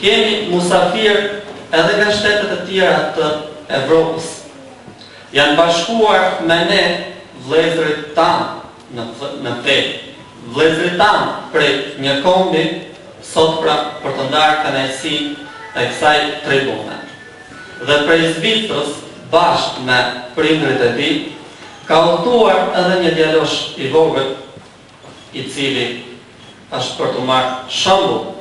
Kemi musafirë edhe nga shtete të tjera të Evropës. Janë bashkuar me ne vëllezërit tanë në fe, vëllezërit tanë prej një kombi, sot pra për të ndarë kënaqësinë e kësaj tribune. Dhe prej Zvicrës bashkë me prindërit e tij ka udhëtuar edhe një djalosh i vogël i cili është për t'u marrë shembull,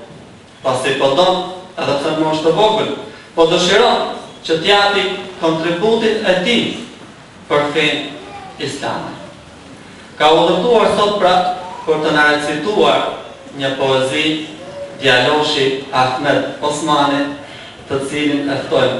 pasi po don, edhe pse në moshë të vogël, po dëshiron që të japi kontributin e tij për fenë islame. Ka udhëtuar sot pra për të na recituar një poezi djaloshi Ahmed Osmani, të cilin e ftojmë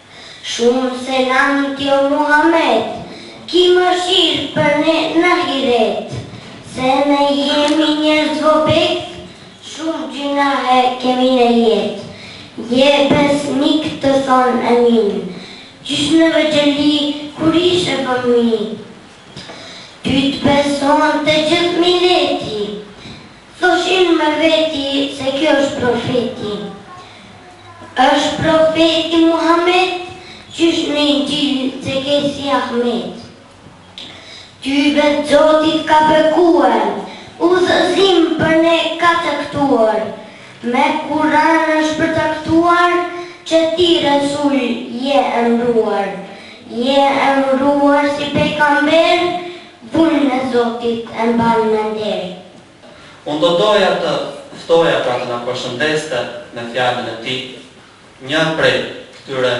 Shumë selam ty o Muhamed ki mëshirë për ne n'ahiret se ne jemi njerëz vobekt shumë gjynahe kemi në jet je besnik të thonë Emin qysh në vegjëli kur ishe fëmijë ty të besonte gjithë mileti. Thoshin me veti se ky është profeti. Është profeti Muhamed, qysh në Inxhil se ke si Ahmet. Ty vetë Zoti të ka bekuar, udhëzim për ne ka caktuar. Me Kur'an është përcaktuar, që ti Resul je emëruar. Je emëruar si pejgamber, vulën e Zotit e mban me nder. Unë do doja të ftoja pra të na përshëndeste me fjalën e tij një prej këtyre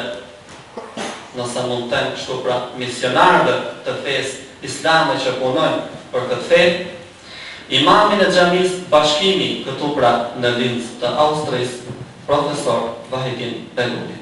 nëse mund të them kështu pra misionarëve të fesë islame që punojnë për këtë fe, imamin e xhamisë Bashkimi këtu pra në Linz të Austrisë, profesor Vahidin Beluli.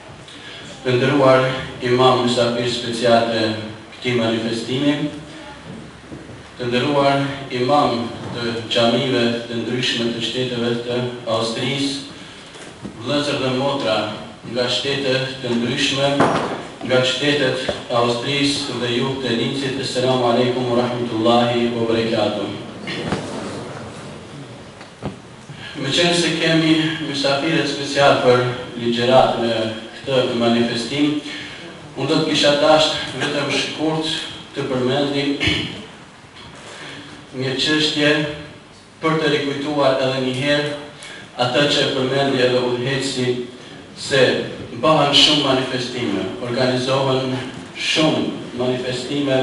Të nderuar imamë mysafirë specialë të këtij manifestimi, të nderuar imamë të xhamive të ndryshme të shteteve të Austrisë, vëllezër dhe motra nga shtete të ndryshme nga qytetet e Austrisë dhe ju të Linzit, Esselamu Alejkum Wa Rahmetullahi Wa Berekatuh. Meqenëse kemi mysafirët specialë për ligjëratë në këtë manifestim, unë do të kisha dashtë vetëm shkurt të përmendi një çështje për të rikujtuar edhe njëherë atë që përmendi edhe udhëheqësi se bëhen shumë manifestime, organizohen shumë manifestime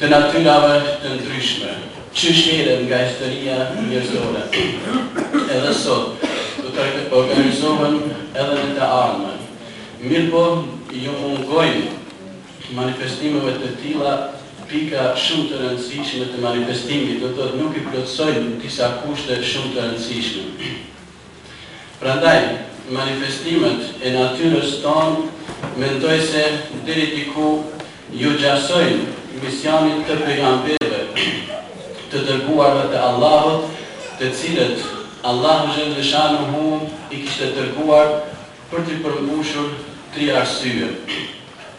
të natyrave të ndryshme, qysh herët nga historia njerëzore, edhe sot do të organizohen edhe në të ardhmen. Mirëpo iu mungojnë manifestimeve të tilla pika shumë të rëndësishme të manifestimit, do të thotë nuk i plotësojnë disa kushte shumë të rëndësishme. Prandaj, manifestimet e natyrës tonë mendoj se deri diku iu gjasojnë misionit të pejgamberëve të dërguarve të Allahut, të cilët Allahu xhelleshanuhu i kishte dërguar për t'i përmbushur tri arsye.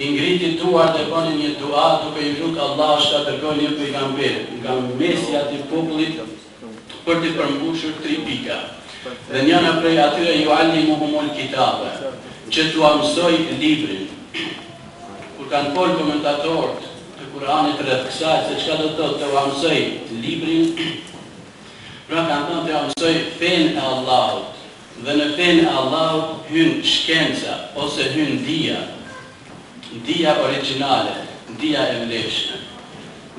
I ngriti duart dhe boni një dua duke iu lut Allahut që ta dërgojë një pejgamber nga mesi i atij populli për t'i përmbushur tri pika. Dhe njona prej atyre Yu'allimuhumul kitabe, që t'ua mësojë librin. Kur kanë folë komentatorët e Kur'anit rreth kësaj se çka do të thotë t'ua mësojë librin, pra kanë thonë t'ua mësojë fenë e Allahut, Dhe në fenë e Allahut hyn shkenca ose hyn dija, dija origjinale, dija e vlefshme.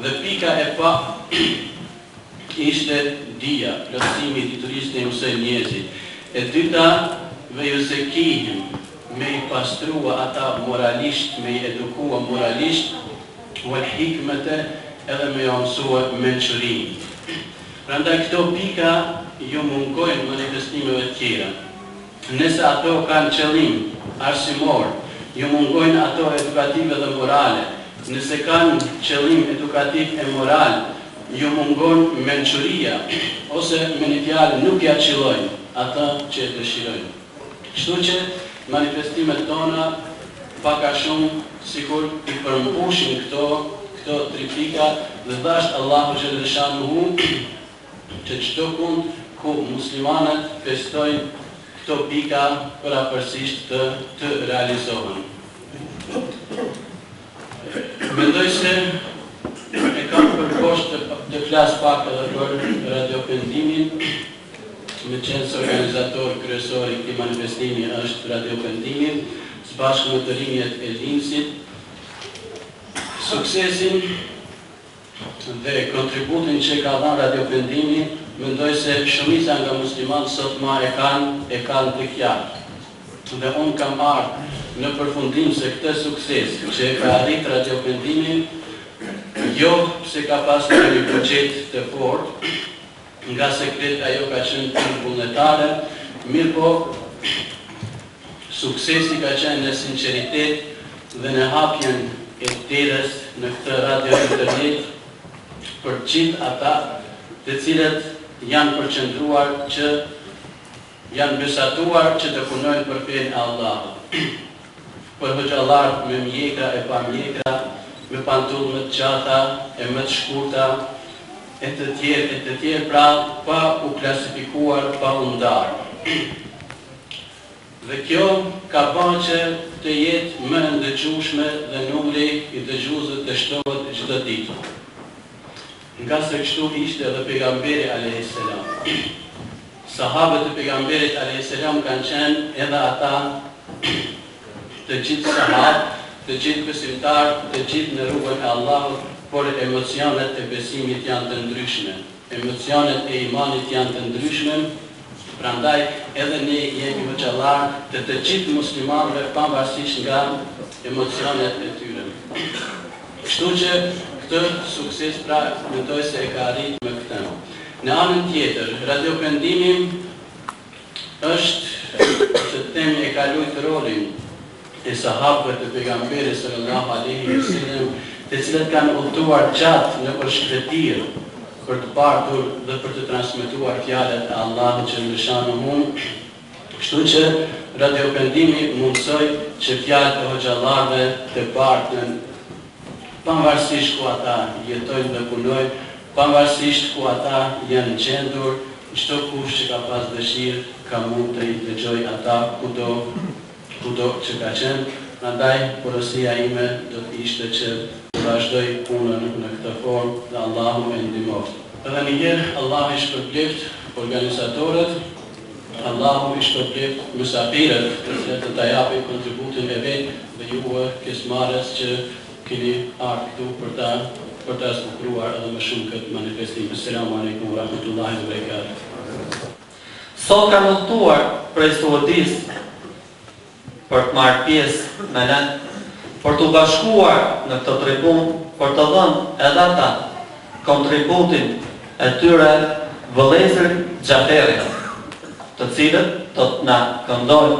Dhe pika e parë ishte dija, plotësimi i diturisë me i mësue njerëzit. E dyta, veyuzekihim, me i pastrua ata moralisht, me i edukua moralisht, wal hikmete, edhe me jua mësue mençurinë. Prandaj këto pika iu mungojnë manifestimeve të tjera. Nëse ato kanë qëllim arsimor, iu mungojnë ato edukative dhe morale. Nëse kanë qëllim edukativ e moral, iu mungon mençuria, ose me një fjalë nuk ia qëllojnë atë që e dëshirojnë. Kështu që manifestimet tona pak a shumë sikur i përmbushin këto këto tri pika dhe dhashtë Allahu xhelle shanuhu që çdo kund ku muslimanët festojnë këto pika përafërsisht të të realizohen. Mendoj se e kam borxh të të flas pak edhe për Radio Pendimin. Meqenëse organizator kryesor i këtij manifestimi është Radio Pendimi, së bashku me të rinjët e Limsit, suksesin dhe kontributin që ka dhanë Radio Pendimi, mendoj se shumica nga muslimanët sot ma e kanë e kanë të qartë. Dhe unë kam ardhur në përfundim se këtë sukses që e ka arritë Radio Pendimi, jo pse ka pasur ndonjë buxhet të fortë, Nga se krejt ajo ka qenë punë vullnetare, mirëpo suksesi ka qenë në sinceritet dhe në hapjen e derës në këtë radio-internet për gjithë ata të cilët janë përqendruar që Janë besatuar që të punojnë për fenë e Allahut, për hoxhallartë me mjekra e pa mjekra, me pantullë më të gjata e më të shkurta, e të tjerë e të tjerë, pra pa u klasifikuar, pa u ndarë. Dhe kjo ka ba që të jetë më e ndëgjushme dhe numri i dëgjuesve të shtohet çdo ditë. Nga se kështu ishte edhe Pejgamberi alejhi selam. Sahabët e Pejgamberit alejhi selam kanë qenë edhe ata të gjithë sahabë, të gjithë besimtarë, të gjithë në rrugën e Allahut, por emocionet e besimit janë të ndryshme, emocionet e imanit janë të ndryshme, prandaj edhe ne jemi hoxhallarë të të gjithë muslimanëve pavarësisht nga emocionet e tyre. Kështu që këtë sukses pra mendoj se e ka arritë me këtë. Në anën tjetër, Radio Pendimi është që të themi e ka lujtë rolin e sahabëve të Pejgamberit sallallahu alejhi ve selem të cilët kanë udhëtuar gjatë nëpër shkretirë për të bartur dhe për të transmetuar fjalët e Allahut xhelleshanuhu, Kështu që Radio Pendimi mundësoi që fjalët e hoxhallarëve të barten pavarësisht ku ata jetojnë dhe punojnë, pavarësisht ku ata janë gjendur, çdo kush që ka pas dëshirë ka mund të i dëgjojë ata kudo kudo që ka qenë, andaj porosia ime do të ishte që të vazhdojë punën në këtë formë dhe Allahu e ndihmoftë. Edhe një herë Allahu i shpërbleftë organizatorët, Allahu i shpërbleftë mysafirët të cilët do ta japin kontributin e vet dhe juve pjesëmarrës që keni ardhë këtu për ta për ta zbukuruar edhe më shumë këtë manifestim. Eselamu Alejkum Ve Rahmetullahi Ve Berekatuhu. Sot kanë udhëtuar prej Suudisë për të marrë pjesë me ne, për t'u bashkuar në këtë tribunë, për të dhënë edhe ata kontributin e tyre vëllezërit Xhaferi, të cilët do të na këndojnë.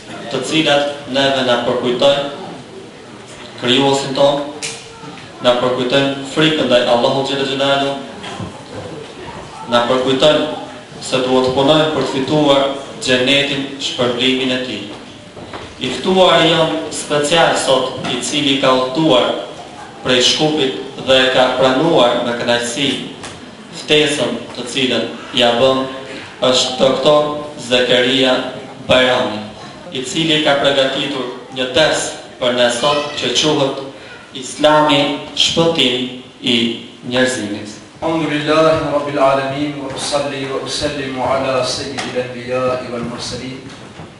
të cilat neve na përkujtojnë Krijuesin tonë, na përkujtojnë frikën ndaj Allahut xhele xhelaluhu, na përkujtojnë se duhet të punojmë për të fituar xhenetin, shpërblimin e tij. I ftuari jonë special sot i cili ka udhëtuar prej Shkupit dhe e ka pranuar me kënaqësi Ftesën të cilën ia bon është doktor Zekeria Bajrami, i cili ka përgatitur një ders për ne sot që quhet Islami shpëtim i njerëzimit. Elhamdulillahi Rabbil Alamiin wa usalli wa usellimu ala Sejidil Enbijai wal Murselin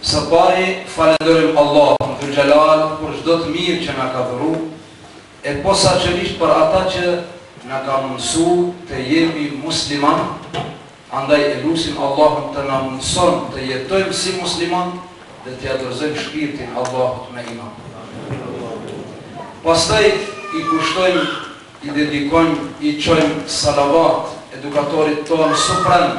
Së pari, falënderojmë Allahun Xhel-le Xhelaluhu për çdo të mirë që na ka dhuru, e posaçërisht për ata që na ka mundësu të jemi musliman, andaj e lusim Allahun të na mundson të jetojmë si musliman dhe t'ia dorëzojmë shpirtin Allahut me iman. Pastaj i kushtojmë, i dedikojmë, i çojmë salavat edukatorit tonë suprem,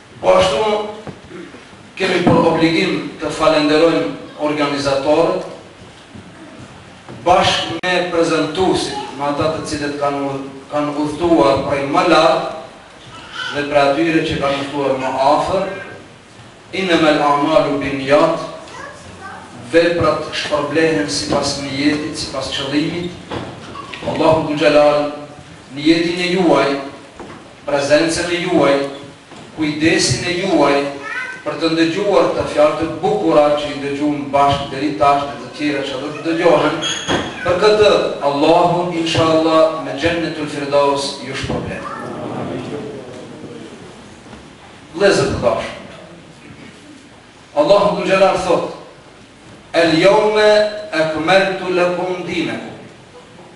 Po ashtu, kemi për obligim të falënderojmë organizatorët, bashkë me prezantuesit, me ata të cilët kanë udhëtuar prej ma larg dhe prej atyre që kanë udhëtuar më afër, Innemel a'malu binniyat, Veprat shpërblehen sipas nijetit, sipas qëllimit, Allahu xhel-le xhelaluhu, nijetin e juaj, Prezencën e juaj, kujdesin e juaj për të ndëgjuar këto fjalë të bukura që i ndëgjumë bashkë deri tash dhe të tjera që do të ndëgjohen, për këtë Allahu inshallah me Xhennetul Firdaus ju shpërbleftë. Vëllezër të dashur, Allahu Xhel-le Xhelaluhu thotë, El-jaume ekmeltu lekum dinekum.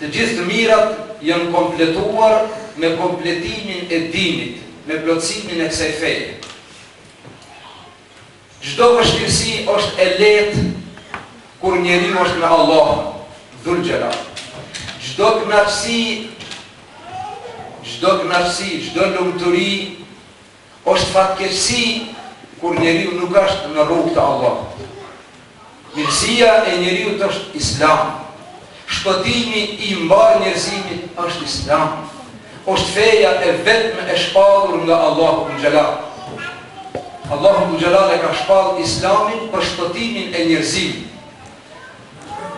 Të gjithë të mirat janë kompletuar me kompletimin e dinit, me plotësimin e kësaj feje. Çdo vështirësi osht e lehtë kur njeriu osht me Allahun, Xhel-le Xhelaluhu. Çdo kënaqësi, çdo kënaqësi, çdo lumturi, Osht fatkeqësi kur njeriu nuk është në rrugë të Allahut. Mirësia e njeriut është Islami. Shpëtimi i mbarë njerëzimit është Islami. Osht feja e vetme e shpallur nga Allahu Xhel-le Xhelaluhu. Allahu Xhel-le Xhelaluhu e ka shpallë Islamin për shpëtimin e njerëzimit.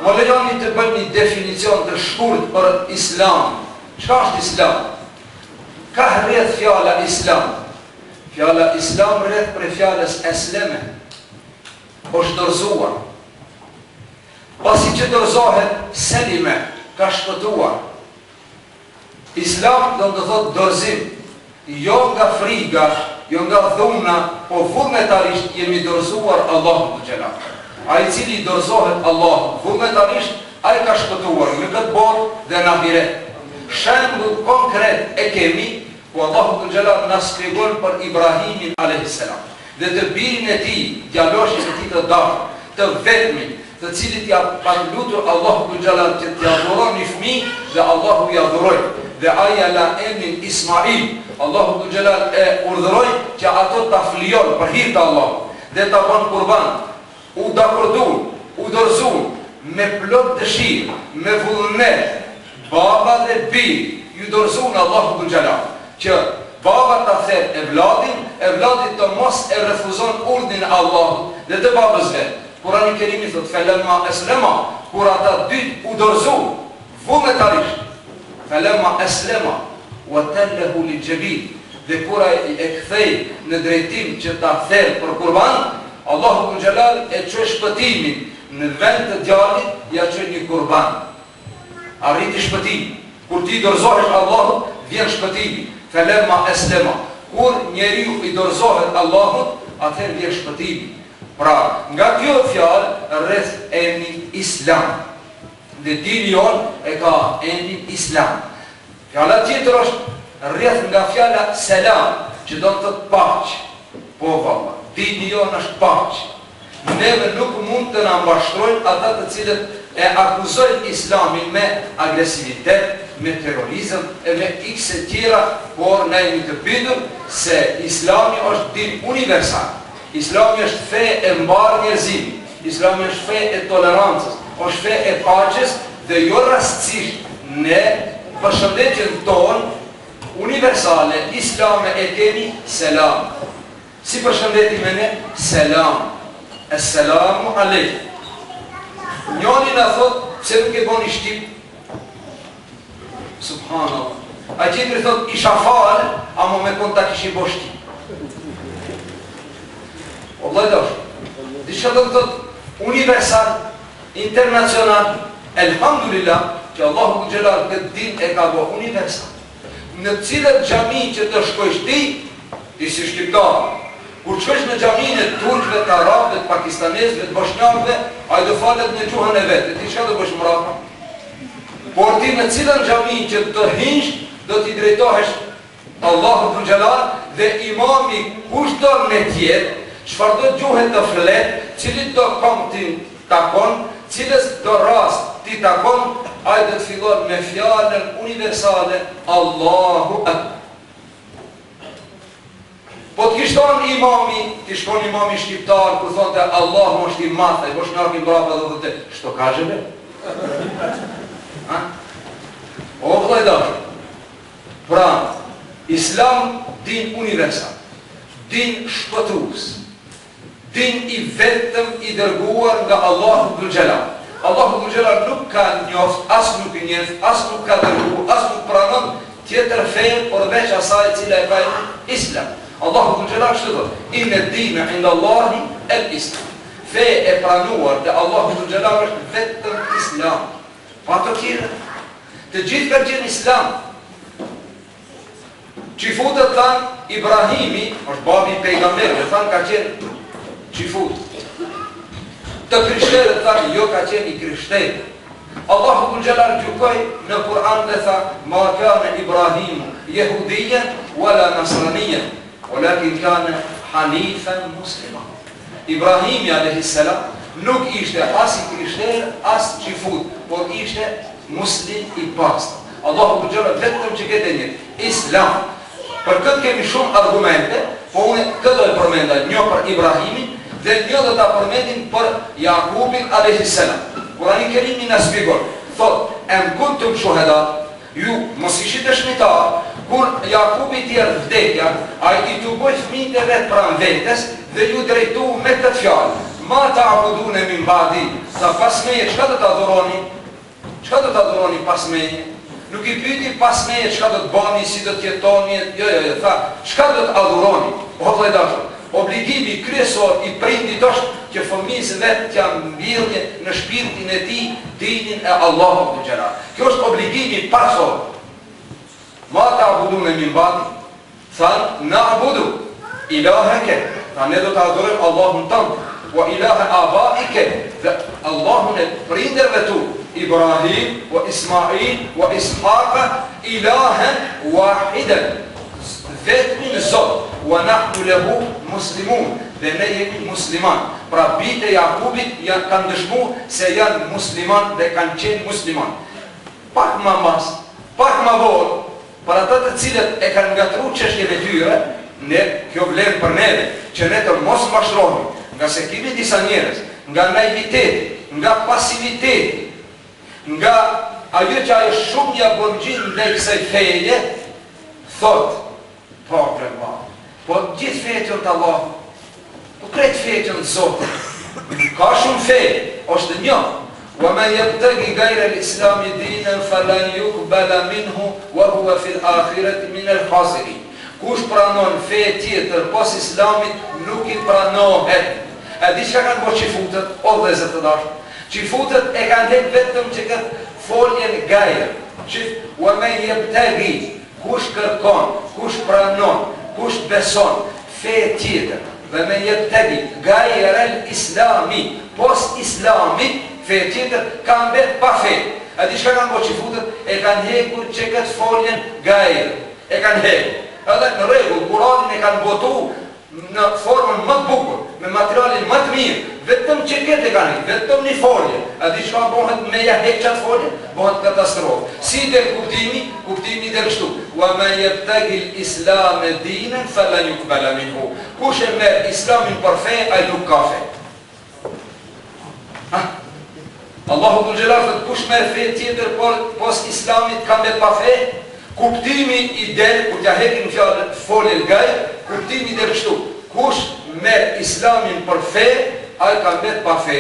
Më lejoni të bëj një definicion të shkurt për Islamin. Çka është Islami? Kah rrjedh fjala Islam? Fjala Islam rrjedh prej fjalës Esleme, është dorëzuar. Pasi që dorëzohet, Selime, ka shpëtuar. Islam do të thotë dorëzim, jo nga friga, jo nga dhuna, po vullnetarisht i jemi dorëzuar Allahut Xhel-le Xhelaluhu. Ai i cili i dorëzohet Allahut vullnetarisht, Ai ka shpëtuar në këtë botë dhe në ahiret. Shembull konkret e kemi ku Allahu dhul xhelal na shpjegon për Ibrahimin alejhi selam dhe të birin e tij, djaloshin e tij të dashur, të vetmin, të cilit ia pat lutur Allahun dhul xhelal që t'ia dhuron një fëmijë dhe Allahu ia dhuroi dhe ai ia la emrin Ismail. Allahu dhul xhelal e urdhëroi që atë ta flijon për hir të Allahut dhe ta bën kurban U dakorduan, u dorëzuan, me plot dëshirë, me vullnet, baba dhe bir, ju dorëzuan Allahu dhul xhelal, që baba ta therë evladin, evladi të mos e refuzon urdhrin e Allahut dhe të babës vet. Kurani Kerimi thotë, Felemma eslema, kur ata dytë u dorëzuan. Vullnetarisht, Felemma eslema wa tellehu lil jebin, dhe kur ai e kthej në drejtim që ta therë për kurban, Allahu dhul xhelal e çoi shpëtimin, në vend të djalit ia çoi një kurban. Arriti shpëtimi. Kur ti i dorëzohesh Allahut, vjen shpëtimi. Felemma eslema, kur njeriu i dorëzohet Allahut, atëherë vjen shpëtimi. Pra, nga kjo fjalë rrjedh emni Islam. Dhe dini jonë e ka emnin Islam. Fjala tjetër është rrjedh nga fjala selam, që do të thotë paqë. Po valla, dini jonë është paqë. Neve nuk mund të na mashtrojnë ata të cilët e akuzojnë Islamin me agresivitet, me terrorizëm e me iks e tjera, por na jemi të bindur se Islami është din universal. Islami është fe e mbarë njerëzimit, Islami është fe e tolerancës, është fe e paqes dhe jo rastësisht ne përshëndetjen tonë universale islame e kemi Selam. Si përshëndetemi ne? Selam. Esselamu Alejkum. Njani na thotë pse nuk e boni shqip Subhanallah Ai tjetri thot kisha fal Ama me kon ta kishin bo shqip O Allah dosh Di që do të thot Universal Internacional Elhamdulillah Që Allahu dhul xhelal këtë din e ka bo Universal Në cilën xhami që të shkojsh ti Ti si shqiptar Kur hysh në xhamin e turqve, të arabve, të pakistanezve, të boshnjakve, ai do falet në gjuhën e vet, ti çka do bësh mrapa? Por ti në cilën xhami që të hysh do t'i drejtohesh Allahut dhul xhelal dhe imami kushdo me të jetë, çfarëdo gjuhe të flet, cilitdo komb t'i takon, cilësdo racë t'i takon, ai do të fillon me fjalën universale Allahu Ekber. Po të ish ton imami, të ishte imami shqiptar kur thonte Allahu është i madh ai boshnaku mbrapa do thonte shto kazhe be? Ha? O vëllai dashur. Pra, Islam din universal, din shpëtues. Din i vetëm i dërguar nga Allahu dhul xhelal. Allahu dhul xhelal nuk ka njoft, as nuk njeh, as nuk ka dërgu, as nuk pranon tjetër fe përveç asaj e cila e ka emrin Islam. Allahu dhul xhelal kështu thotë, Inne dine inda Allahi el Islam. Fe e pranuar te Allahu dhul xhelal është vetëm Islami. Pa të tjerë. Të gjithë kanë qenë Islam. Çifutët thanë, Ibrahimi, është babi i pejgamberëve, thanë ka qenë çifut. Të krishterët thanë, jo ka qenë i krishterë. Allahu dhul xhelal gjykoi në Kur'an dhe tha, Ma kana Ibrahimu jehudijen wala nasranijen, walakin kana hanifan muslima. Ibrahimi alaihi salam nuk ishte as i krishterë, as çifut, por ishte muslim i pastër. Allahu dhul xhelal vetëm që ket e njeh, Islam. Për këtë kemi shumë argumente, po unë këtë dy e përmenda, një për Ibrahimin dhe një do ta përmendim për Jakubin alejhi selam. Kurani Kerimi na shpjegon, thotë, Em kuntum shuheda, ju mos ishit dëshmitarë, kur Jakubit i erdh vdekja, ai i tuboi fëmijët e vet pranë vetes dhe iu drejtu me këtë fjalë, Ma ta'budune min ba'di, tha pas meje çka do të adhuroni? Çka do të adhuroni pas meje? Nuk i pyti pas meje çka do të bani, si do të jetoni, jo, jo, jo, tha, çka do të adhuroni? O vëlla i dashur, obligimi kryesor i prindit është që fëmijës vet t'ia mbjellë në shpirtin e tij dinin e Allahut dhul xhelal. Kjo është obligimi parësor. Ma ta'budune min ba'di. Thanë, Na'budu, ilaheke, thanë ne do të adhurojmë Allahun tënd, wa ilahe aba'ike, dhe Allahun e prindërve tu, Ibrahim, wa Isma'il, wa Ishaqe, ilahen, wahiden, vetmin Zot, wa nahnu lehu, muslimun, dhe ne jemi musliman. Pra bijtë e Jakubit janë kanë dëshmu se janë musliman dhe kanë qenë musliman. Pak ma mas, pak ma vonë, Për ata të cilët e kanë ngatërru çështjen e tyre, ne, kjo vlen për neve, që ne të mos mashtrohemi, ngase kemi disa njerëz, nga naiviteti, nga pasiviteti, nga ajo që ajo shumë ia bën gjynah ndaj kësaj feje, thotë, Po, vëlla, po gjithë fejet jonë të Allahut. Po krejt fetë janë të Zotit. Ka shumë fe, është e njohur. Wa man yabtaghi ghayra al-islami dinan falan yuqbala minhu wa huwa fi al-akhirati min al-khasirin. Kush pranon fe tjetër pos Islamit nuk i pranohet. A e di çka kanë bo çifutët, o vëllezër të dashur? Çifutët e kanë hek vetëm qe këtë foljen gajër. Shif, Wa man yabtaghi, Kush kërkon, kush pranon, kush beson fe tjetër dhe men jebtegi gajrel islami, pos islamit, fe tjetër, ka mbet pa fe. E di çka kanë bo çifutët? E kanë hekur qe këtë foljen gajrë. E kanë hekur. Edhe në rregull, Kuranin e kanë botu, në formën më të bukur, me materialin më të mirë, vetëm qe këtë e kanë hek, vetëm një folje, a di çka bohet me ja hekë qatë folje? Bohet katastrofë. Si del kuptimi? Kuptimi del kështu, Wa man yabtagi l-islame dinen fela yuqbala minhu. Kush e merr Islamin për fe, ai nuk ka fe. Allahu dhul Xhelal thotë kush merr fe tjetër por pos islamit ka mbet pa fe, kuptimi i del, kur t'ia hekin fjalë foljen gajr, kuptimi i del kështu, kush merr islamin për fe, ai ka mbet pa fe.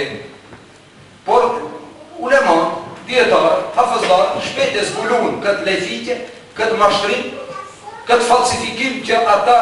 Por, ulema, dijetarë, hafëzllarë, shpejt e zbuluan këtë lajthitje, këtë mashtrim, këtë falsifikim që ata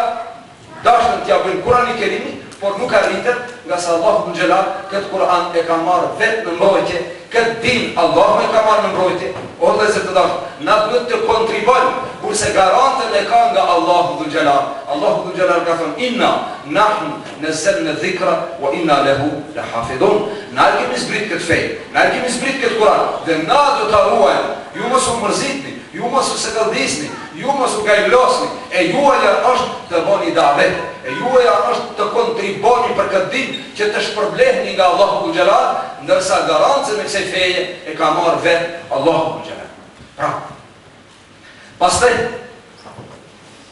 Dashtën t'ia bëjnë Kur'an-i Kerimit, por nuk arritën, ngase Allahu dhul Xhelal këtë Kur'an e ka marrë vetë në mbrojtje, këtë din Allahu e ka marrë në mbrojtje. O vëllezër të dashur, na duhet të kontribojmë, kurse garantën e ka nga Allahu dhul Xhelal. Allahu dhul Xhelal ka thënë, Inna nahnu nezzelne dhikra wa inna lehu lehafidhun. Na e kemi zbrit këtë fe, na e kemi zbrit këtë Kur'an dhe na do ta ruajmë. Ju mos u mërzitni, Ju mos u sekëlldisni, ju mos u gajlosni, e juaja është të bëni davet, e juaja është të kontriboni për këtë din që të shpërblehni nga Allahu dhul xhelal, ndërsa garancën e kësaj feje e ka marrë vetë Allahu dhul xhelal. Pra, pastaj,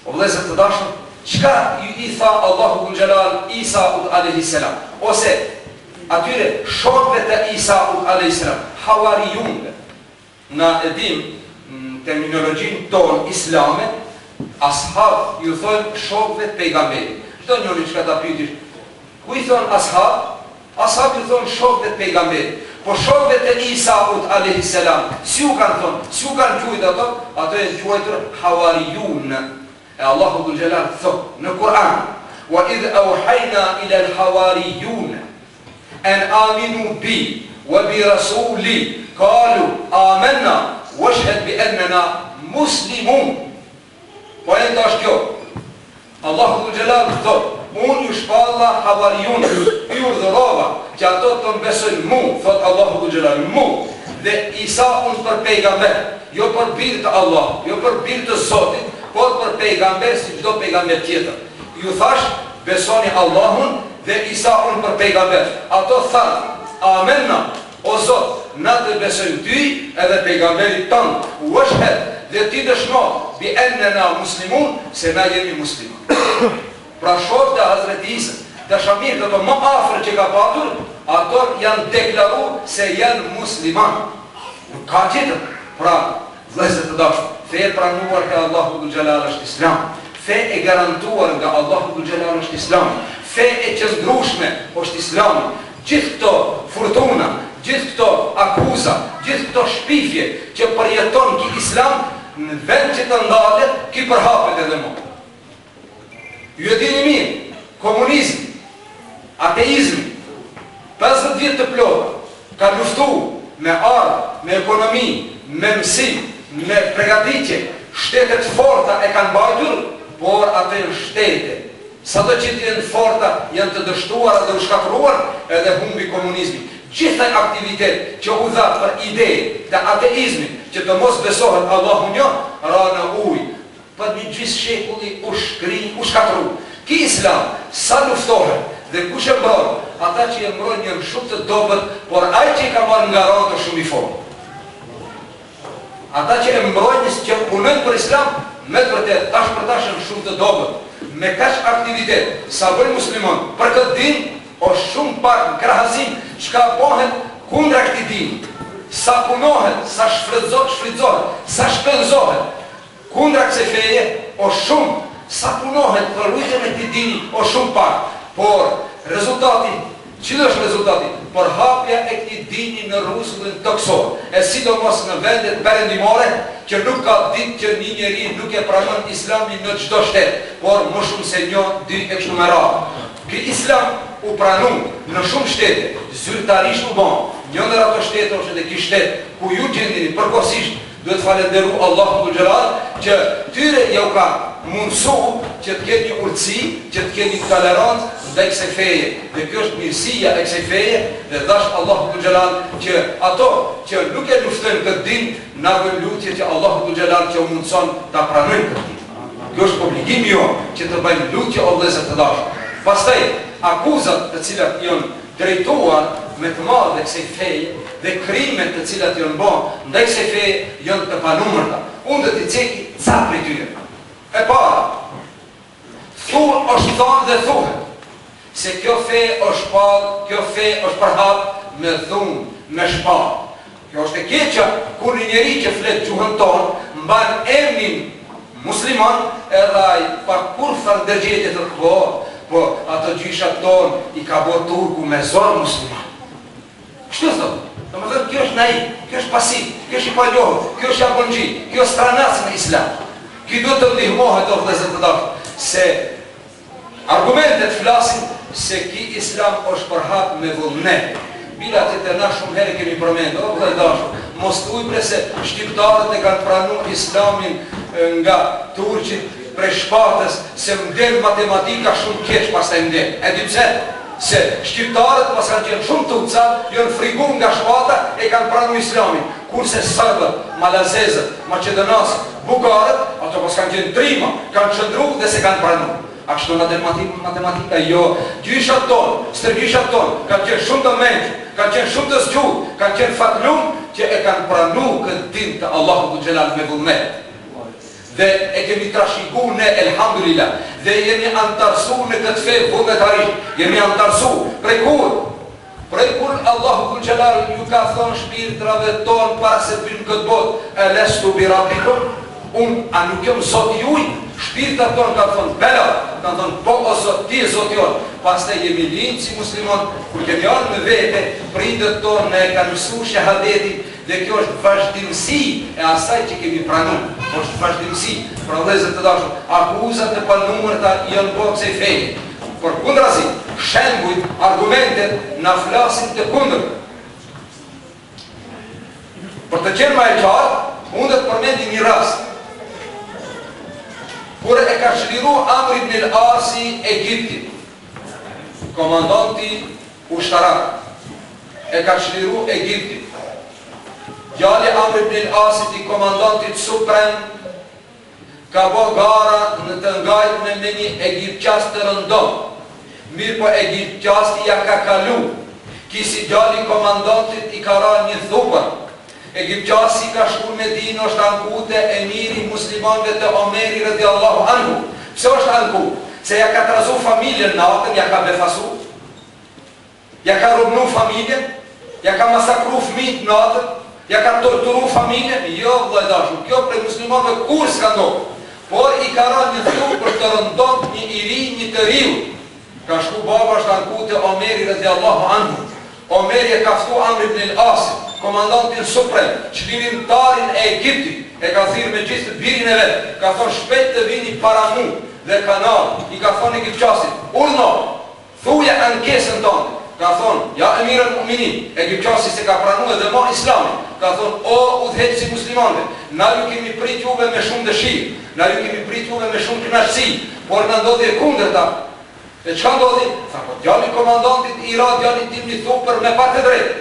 o vëllezër të dashur, çka i tha Allahu dhul xhelal Isaut alejhi selam, ose atyre shokëve të Isaut alejhi selam, hawariunëve, Na e dimë, në terminologjinë tonë islame, ashab ju thonë shokëve të Pejgamberit. Çdo njëri çka ta pyetish, Kujt i thonë ashab? Ashab ju thonë shokëve të Pejgamberit. Po shokëve të Isaut, alejhi selam, si u kanë thonë, si u kanë quajtur ato? Ato janë quajtur Hawariyyun. E Allahu dhul-Xhelal thotë në Kur'an, Wa idh awhaytu ilal hawariyyun. An aminu bi wa bi rasuli kalu amanna washhad bi annana muslimun Poenta është kjo, Allahu xhel-le xhelaluhu thotë, Unë ju shpalla havariun, i urdhërova që ato të më besojnë mu, thotë Allahu xhel-le xhelaluhu, mu, dhe Isaun për pejgamber, jo për bir të Allahut, jo për bir të Zotit, por për pejgamber si çdo pejgamber tjetër. Ju thashë, Besoni Allahun Dhe Isaun për pejgamber. Ato thanë, Amenna, O Zot, na të besojmë Ty edhe pejgamberit tënd, ueshhed, dhe Ti dëshmo, bi ennena muslimun, se na jemi muslimanë. Pra shokët e Hazreti Isës, dashamirët, ato më afër që ka patur, ato janë deklaruar se janë muslimanë. Nuk ka tjetër. Pra, Vëllezër të dashur, fe e pranuar te Allahu dhul xhelal është Islami. Fe e garantuar nga Allahu dhul xhelal është Islami. Fe e qëndrueshme është Islami. Gjithë këto furtuna, gjithë këto akuza, gjithë këto shpifje që përjeton ky Islam, në vend që të ndalet, ky përhapet edhe më. Ju e dini mirë, komunizmi, ateizmi, pesëdhjetë vjet të plota ka luftu me armë, me ekonomi, me mësim, me pregaditje, shtete të forta e kanë mbajtur, por ato shtete, sado që të jenë të forta, janë të dështuara dhe u shkatërruan edhe humbi komunizmi. Gjithë ai aktivitet që u dha për ide të ateizmit që të mos besohet Allahu një, ra në ujë, Për një gjysë shekulli u shkri, u shkatërru. Ky Islam, sa luftohet, dhe kush e mbron, ata që e mbrojnë janë shumë të dobët, por ai që e ka marrë në garanci është shumë i fortë. Ata që e mbrojnë, që punojnë për Islam, me të vërtetë, tash për tash janë shumë të dobët. Me kaq aktivitet, sa bëjnë muslimanët, për këtë din, është shumë pak në krahasim, çka punohet kundra këtij dini. Sa punohet, sa shfrytëzohet, sa shpenzohet, Kundra kse feje o shum sa punohet për rujtjen e këtij dini o shum pak por rezultati cil është rezultati përhapja e këtij dini në rruzullin tokësor e sidomos në vendet perendimore që nuk ka dit që një njeri nuk e pranon islamin në çdo shtet por më shum se njo dy e kështu me radhë ky islam u pranu, në shum shtete zyrtarisht u ba, njo ndër ato shtete osht edhe ky shtet ku ju gjendeni përkohësisht Duhet falenderu Allahun dhul Xhelal që tyre jau ka mundësu që të kenë një urtësi, që të kenë një tolerancë ndaj kësaj feje dhe kjo është mirësia e kësaj feje dhe dhashtë Allahu dhul Xhelal që ato që nuk e luftojnë këtë din na bëjmë lutje që Allahu dhul Xhelal tjau mundëson ta pranojnë këtë din. Kjo është obligim jonë që të bëjmë lutje o vëllezër të dashur. Pastaj akuzat të cilat jon drejtuar më të madhe kësaj feje dhe krimet të cilat janë bo ndaj kësaj feje janë të panumërta. Unë do t'i ceki ca prej tyre. E para, thu është thonë dhe thuhet, se kjo fe është shpa, kjo fe është përhapë me dhunë, me shpatë. Kjo është e keqja kur një njeri që flet gjuhën tonë mban emnin musliman edhe ai pa kurrfarë ndërgjegje të thotë, po ato gjyshat tonë i ka bo turku me zor musliman. Kështu thotë. Domethënë ky është naiv, ky është pasiv, ky është i panjohur, ky është jabanxhi, ky është stranac në islam. Ky duhet të ndihmohet o vëllezër të dashur, se Argumentet flasin se ki islam osht përhap me vullnet bile tjetër na shum her e kemi përmend o vlla i dashur mos thuj bre se shqiptarët e kan pranu islamin nga turqit prej shpatës se mdel matematika shum keq pastaj mdel e din pse se shqiptarët paskan qen shum tuca jon frigu nga shpata e kan pranu islamin Kurse sërbët, malazezët, maqedonasët, bugarët, ato paskan qenë trima, kanë qëndru dhe s'e kanë pranu. Ashtu na del matematika, jo, gjyshat tonë, stërgjyshat tonë, kanë qenë shumë të mençur, kanë qenë shumë të zgjuar, kanë qenë fatlumë që e kanë pranu këtë din të Allahut dhul xhelal me vullnet. Dhe e kemi trashëgu ne elhamdulila, dhe jemi anëtarësu në këtë fe vullnetarisht, jemi anëtarësu, prej kur? Prej kur Allahu dhul xhelal ju ka thënë shpirtrave tonë para se të vinë në këtë botë, e lestu bi rabikum, unë a nuk jom Zot i juaj, shpirtrat tonë kanë thënë bela, kanë thënë po o Zot ti je Zoti jonë, pastaj jemi lind si musliman, kur kemi ardhur në vete, prindërt tonë na e kanë mësu shehadetin dhe kjo është vazhdimësi e asaj që kemi pranu, është vazhdimësi, pra vëllezër të dashur, akuzat e panumërta janë bërë kësaj feje. Përkundrazi, shembujt, argumentet na flasin të kundërtën. Për të qenë ma e qartë, mundet të përmendim një rast. Kur e ka çliru Amr ibn al-Asi Egjiptin, komandanti ushtarak e ka çliru Egjiptin. Djali i Amr ibn al-Asit i komandantit suprem Ka bo gara në të ngajtme me një egjipqas të rëndom, mirëpo egjipqasi ja ka kalu, ki si djali i komandantit i ka ra një thupër. Egjipqasi ka shku n'Medinë osht anku te emiri i muslimanve te Omeri radijallahu anhu. Pse osht anku? Se ja ka trazu familjen natën ja ka befasu. Ja ka rrugnu familjen? Ja ka masakru fëmijët natën? Ja ka torturu familjen? Jo, vëlla i dashur, kjo prej muslimanëve kurrë s'ka ndodhur, por i ka ra një thupër të rëndom një i ri, një të riu. Ka shku baba asht anku te Omeri radhiyallahu anhu. Omeri e ka ftu Amr ibn al-Asin, komandantin suprem, çlirimtarin e Egjiptit, e ka thirr me gjithë birin e vet, ka thonë shpejt të vini para mu, dhe kanë ardhur, i ka thonë egjipçasit, Urdhno! Thuje ankesën tande, ka thonë, ja Emir el Mu'minin, egjipçasi se ka pranu edhe ma Islamin, ka thonë, o udhëheqës i muslimanëve, na ju kemi prit juve me shumë dëshirë, na ju kemi prit juve me shumë kënaqësi, por na ndodhi e kundërta, e çka ndodhi? Tha, po djali i komandantit i ra djalit tim një thupër me pa të drejtë.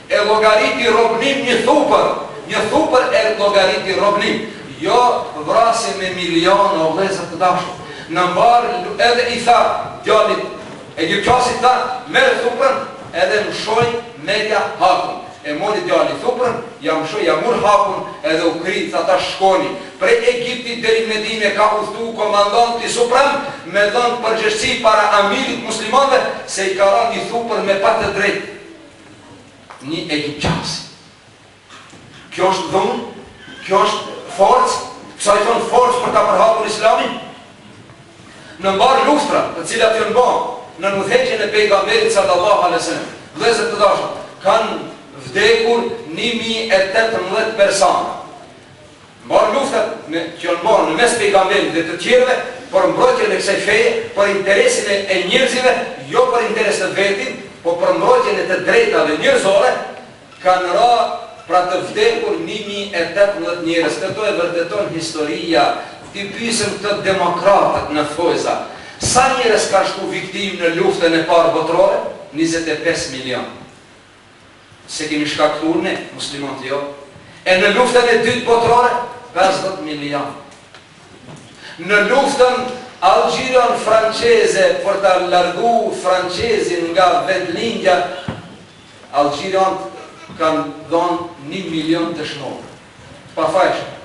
E llogariti robnim një thupër, një thupër e llogariti robnim, jo vrasje me miliona o vëllezër të dashur. E mori edhe i tha djalit egjipçasit tha merr thupërn edhe mshoj merrja hakun. E mori djali thupërn, ja mshoj ja mur hakun edhe u kri tha tash shkoni. Prej Egjiptit deri në Medinë ka udhëtu komandanti suprem me dhënë përgjegjësi para amirit muslimanëve se i ka ra një thupër me pa të drejtë. Një egjipçasi. Kjo është dhunë, kjo është forcë, kësaj i thonë forcë për ta përhapur islamin? Në mbarë luftra, të cilat janë bërë, nën udhëheqjen e pejgamberit sallallahu alaihi wasallam, vëllezër të dashur, kanë vdekur 1018 persona. Mbarë luftat që janë mbajt në mes pejgamberit dhe të tjerëve për mbrojtjen e kësaj feje për interesin e njerëzimit jo për interes të vetin po për mbrojtjen e të drejtave njerëzore kanë ra pra të vdekur një mijë e tetëmbëdhjetë njerëz këto e vërteton historia t'i pyesim këto demokratët në thojza sa njerëz kanë shku viktimë në luftën e parë botërore njëzet e pesë milion. Se kemi shkaktuar ne, muslimanët jo? E në luftën e dytë botërore, pesëdhjetë milionë. Në luftën algjeriano franceze për ta largu francezin nga vendlindja, algjerianët kanë dhënë një milion dëshmorë. Të pafajshëm.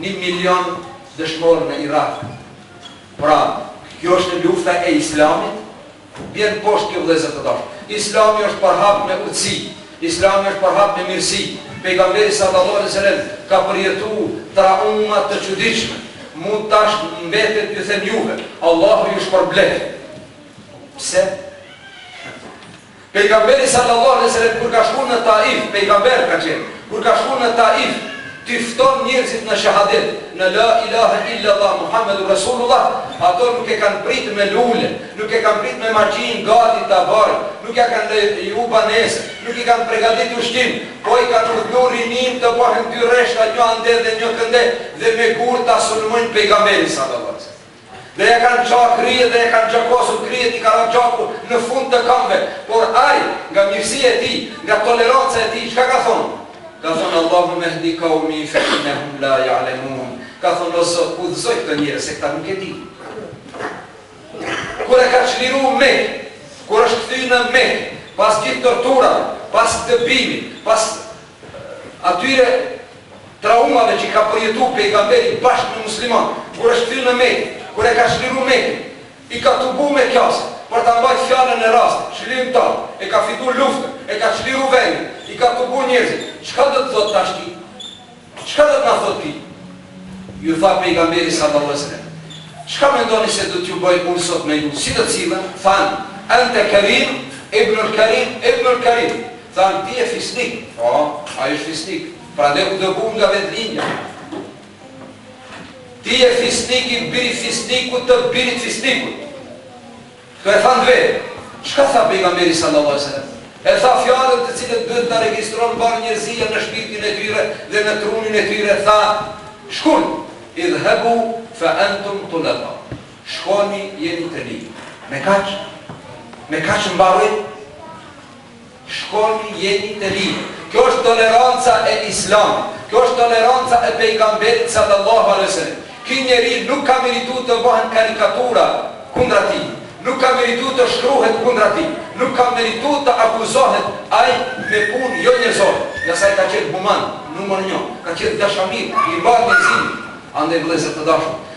Një milion dëshmorë në Irak. Pra, kjo është lufta e Islamit? Bjen poshtë kjo vëllezër të dashtë. Islami është përhap me urtësi. Islami është përhap me mirësi. Pejgamberi sallallahu alejhi ve selem ka përjetu trauma të çuditshme. Mundësh me pyet ju them juve, Allahu ju shpërbleftë. Pse? Pejgamberi sallallahu alejhi ve selem kur ka shku në Taif, pejgamber ka qenë, Kur ka shku në Taif, t'i fton njerëzit në shahadet, në la ilahe illallah Muhammedun Resulullah, ato nuk e kanë pritë me lule, nuk e kanë pritë me maqinë gati ta bartin, nuk ja kanë leju banesë, nuk i kanë pregaditë ushqim, po i kanë urdhnu rininë të bëhen dy rreshta një andej dhe një këndej dhe me gurë ta sulmojnë Pejgamberin sallallahu alejhi ve sellem. Dhe ja kanë ça kryet dhe ja kanë gjakosur kryet i ka ra gjaku në fund të këmbëve, por ai, nga mirësia e tij, nga toleranca e tij, çka ka thonë? Ka thonë Allahum ehdi kaumi fe innehum la ja'lemun, ka thonë o Zot udhëzoj këto njerëz se këta nuk e dinë. Kur e ka çliru Mekën, kur është kthy në Mekë, pas gjithë torturave, pas dëbimit, pas atyre traumave që ka përjetu pejgamberi bashkë me muslimanët kur është kthy në Mekë, kur e ka çliru Mekën, i ka tubu mekasit, për ta mbajt fjalën e rastit, çlirimtar, e ka fitu luftën, e ka çliru vendin, i ka tubu njerzit, çka do të thotë tashti? Çka do të na thotë ky? Ju tha pejgamberi sallallahu alejhi ve sellem, Çka mendoni se do t'ju bëj unë sot me ju, si do të sillem? Thanë, Ente kerim, ibnul kerim, ibnul kerim. Thanë ti je fisnik, po, ai është fisnik, prandaj u dëbu nga vendlindja. Ti je fisnik i biri fisnikut të birit fisnikut. E thanë vetë, çka tha pejgamberi sallallahu alaihi wasallam? E tha fjalën të cilën duhet ta regjistron mbarë njerëzia në shpirtin e tyre dhe në trunin e tyre, tha, shkoni, idhhabu fa antum tulaqa. Shkoni jeni të lirë. Me kaq? Me kaq mbaroi? Shkoni jeni të lirë. Kjo është toleranca e Islamit. Kjo është toleranca e Pejgamberit sallallahu alejhi ve sellem. Ky njeri nuk ka meritu të bëhen karikatura kundra tij. Nuk ka meritu të shkruhet kundra tij. Nuk ka meritu të akuzohet ai me punë jo njerëzore. Ngasë ai ka qenë human, numër një. Ka qenë dashamir i mbarë njerëzimit. Andaj vëllezër të dashur,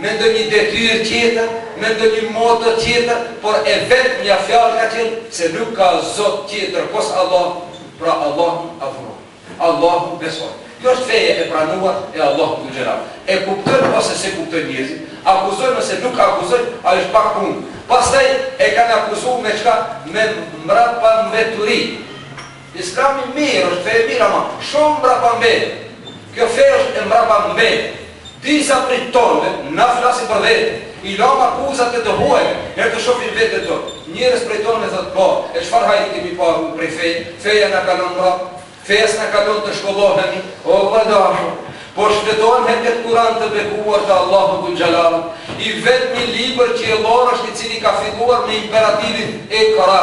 me ndonjë detyrë tjetër, me ndonjë moto tjetër, por e vetmja fjalë ka qenë se nuk ka Zot tjetër pos Allahut, pra Allahu adhurohet, Allahu besohet. Kjo është feja e pranuar e Allahut dhul xhelal. E kuptojnë ose s'e kuptojnë njerëzit, akuzojnë ose nuk akuzojnë, ajo është pak punë. Pastaj e kanë akuzu me çka? Me mbrapamveturi. Islami mirë është fe e mirë ama shumë mbrapa mbet kjo fe është e mbrapambetun disa prej tonëve na flasin për vete i lamë akuzat e të huajve njëherë të shofim veten tonë njerëz prej tonëve thotë po e çfarë hajri kemi parë prej feje feja na ka lanë mbrapa feja s'na ka lanë të shkollohemi o vëlla i dashur po shfletone njëherë këtë Kuran të bekuar të Allahut dhul xhelalu i vetmi libër qiellor është i cili ka filluar me imperativin iqra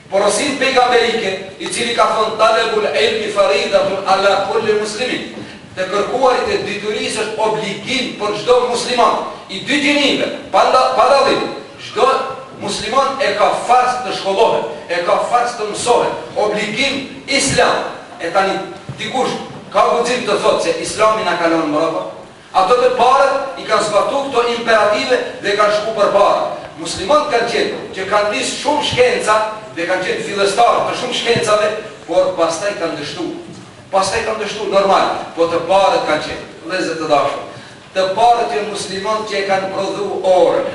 Porosinë pejgamerike, i cili ka thënë, Talabul ilmi faridatun ala kulli muslimin, Të kërkuarit e diturisë është obligim për çdo musliman, i dy gjinive, pa dallim, çdo musliman e ka farz të shkollohet, e ka farz të mësohet, obligim islam, e tani, dikush ka guxim të thotë se Islami na ka lënë mbrapa? Ato të parët i kanë zbatu këto imperative dhe kanë shku përpara. Muslimanët kanë qenë që kanë nis shumë shkenca dhe kanë qenë fillestarë të shumë shkencave, por pastaj kanë dështu. Pastaj kanë dështu, normal, po të parët kanë qenë. Vëllezër të dashur, të parët janë muslimanët që e kanë prodhu orën.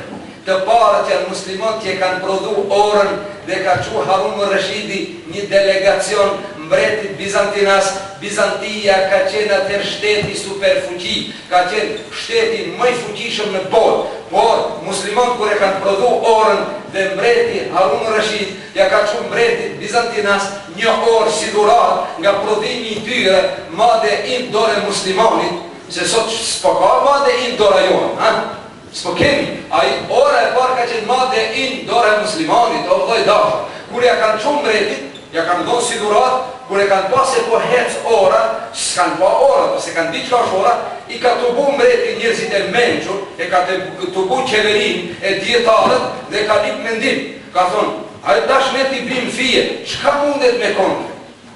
Të parët janë muslimanët që e kanë prodhu orën dhe ka çu Harun Reshidi një delegacion mbretit bizantinas, Bizantia ka qenë atëherë shteti superfuqi, ka qenë shteti më i fuqishëm në botë, por muslimanët kur e kanë prodhu orën dhe mbreti Harun Reshid ja ka çu mbretit bizantinas një orë si dhuratë nga prodhimi i tyre, made in dora muslimanit, se sot s'po ka made in dora jonë, ha? S'po kemi, a ora e parë ka qenë made in dora e muslimanit, o vëllai dashur, kur ja kanë çu mbretit, ja kanë dhënë si dhuratë, kur e kanë pa se po ec ora, s'kanë pa orë, po s'e kanë di çka është ora, i ka tubu mbreti njerëzit e mençur, e ka tubu qeverinë e dijetarët dhe e ka lip mendim, ka thonë, hajt tash ne t'i bimë fije, çka mundet me kon.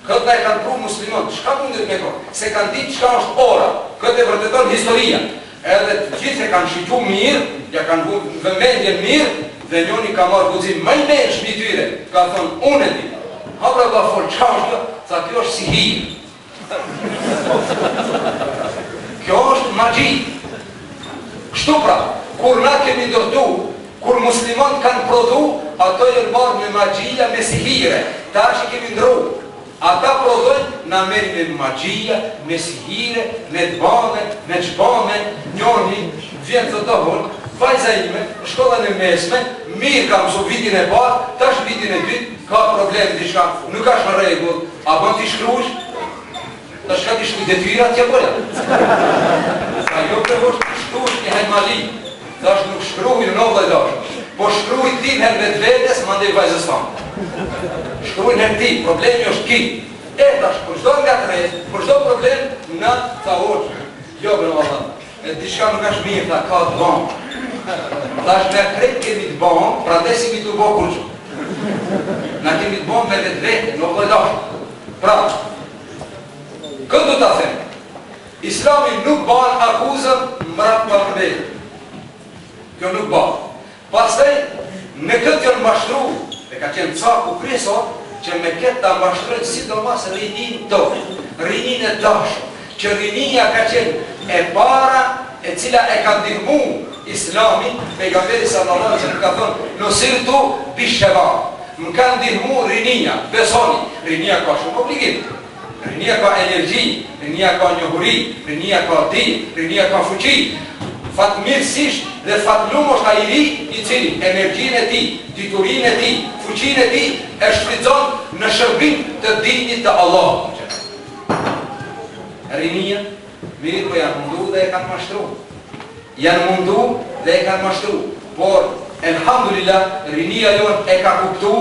Këtë na e kanë pru muslimanët, çka mundet me kon, s'e kanë dit çka është ora, këtë e vërteton historia, edhe të gjithë e kanë shiqu mirë, ja kanë vu vëmendjen mirë, dhe njoni ka marrë guxim ma i mençmi i tyre, ka thonë, unë e di. Ha bre vlla fol, çka është kjo, tha kjo është sihir. Kjo është magji. Kështu pra, kur na kemi prodhu, kur muslimanët kanë prodhu, ato janë marrë me magjia, me sihire. Tash i kemi ndrru. Ata prodhojnë, na merrin me magjia, me sihire, me t'bame, me ç'bame. Njoni vjen thotë oh unë, vajza ime, në shkollën e mesme, mirë ka mësu vitin e parë, tash vitin e dytë, ka problem diçka, nuk është në rregull, a bën ti shkruajsh? Tash ka diçka detyra t'ja bëja. Tha jo te hoxha të shkruash një herë mali. Thash nuk shkruaj more vëlla thash. Po shkruaj ti një herë vetë vetës, mandej vajzës tane. Shkruaj njëherë ti, problemi është ki. E tash, për çdo ngatërresë, për çdo problem, na te hoxha. Jo, bre, vëllai. E diçka nuk asht mirë tha ka të bame thash ne krejt kemi të bame prandaj s'jemi tu bo kurgjo na kemi të bame me vetveten jo lloj lashti pra këtë du ta them islami nuk ban akuzën mbrapa mbet kjo nuk ban Pastaj me këtë janë mashtru dhe ka qenë caku kryesor që me këtë ta mashtrojnë sidomos rininë tonë, rininë e dashur, që rinia ka qenë e para e cila e ka ndihmu Islamin, Pejgamberi sallallahu alejhi ve sellem ka thënë, Nusirtu bish-shabab, më ka ndihmu rinia, besoni, rinia ka shumë obligim. Rinia ka energji, rinia ka njohuri, rinia ka dije, rinia ka fuqi. Fatmirësisht dhe fatlum është ai ri i cili energjinë e tij, diturinë e tij, fuqinë e tij e shfrytëzon në shërbim të dinit të Allahut. Rinia. Mirëpo janë mundu dhe e kanë mashtru. Janë mundu dhe e kanë mashtru. Por, Elhamdulillah, rinia jonë e ka kuptu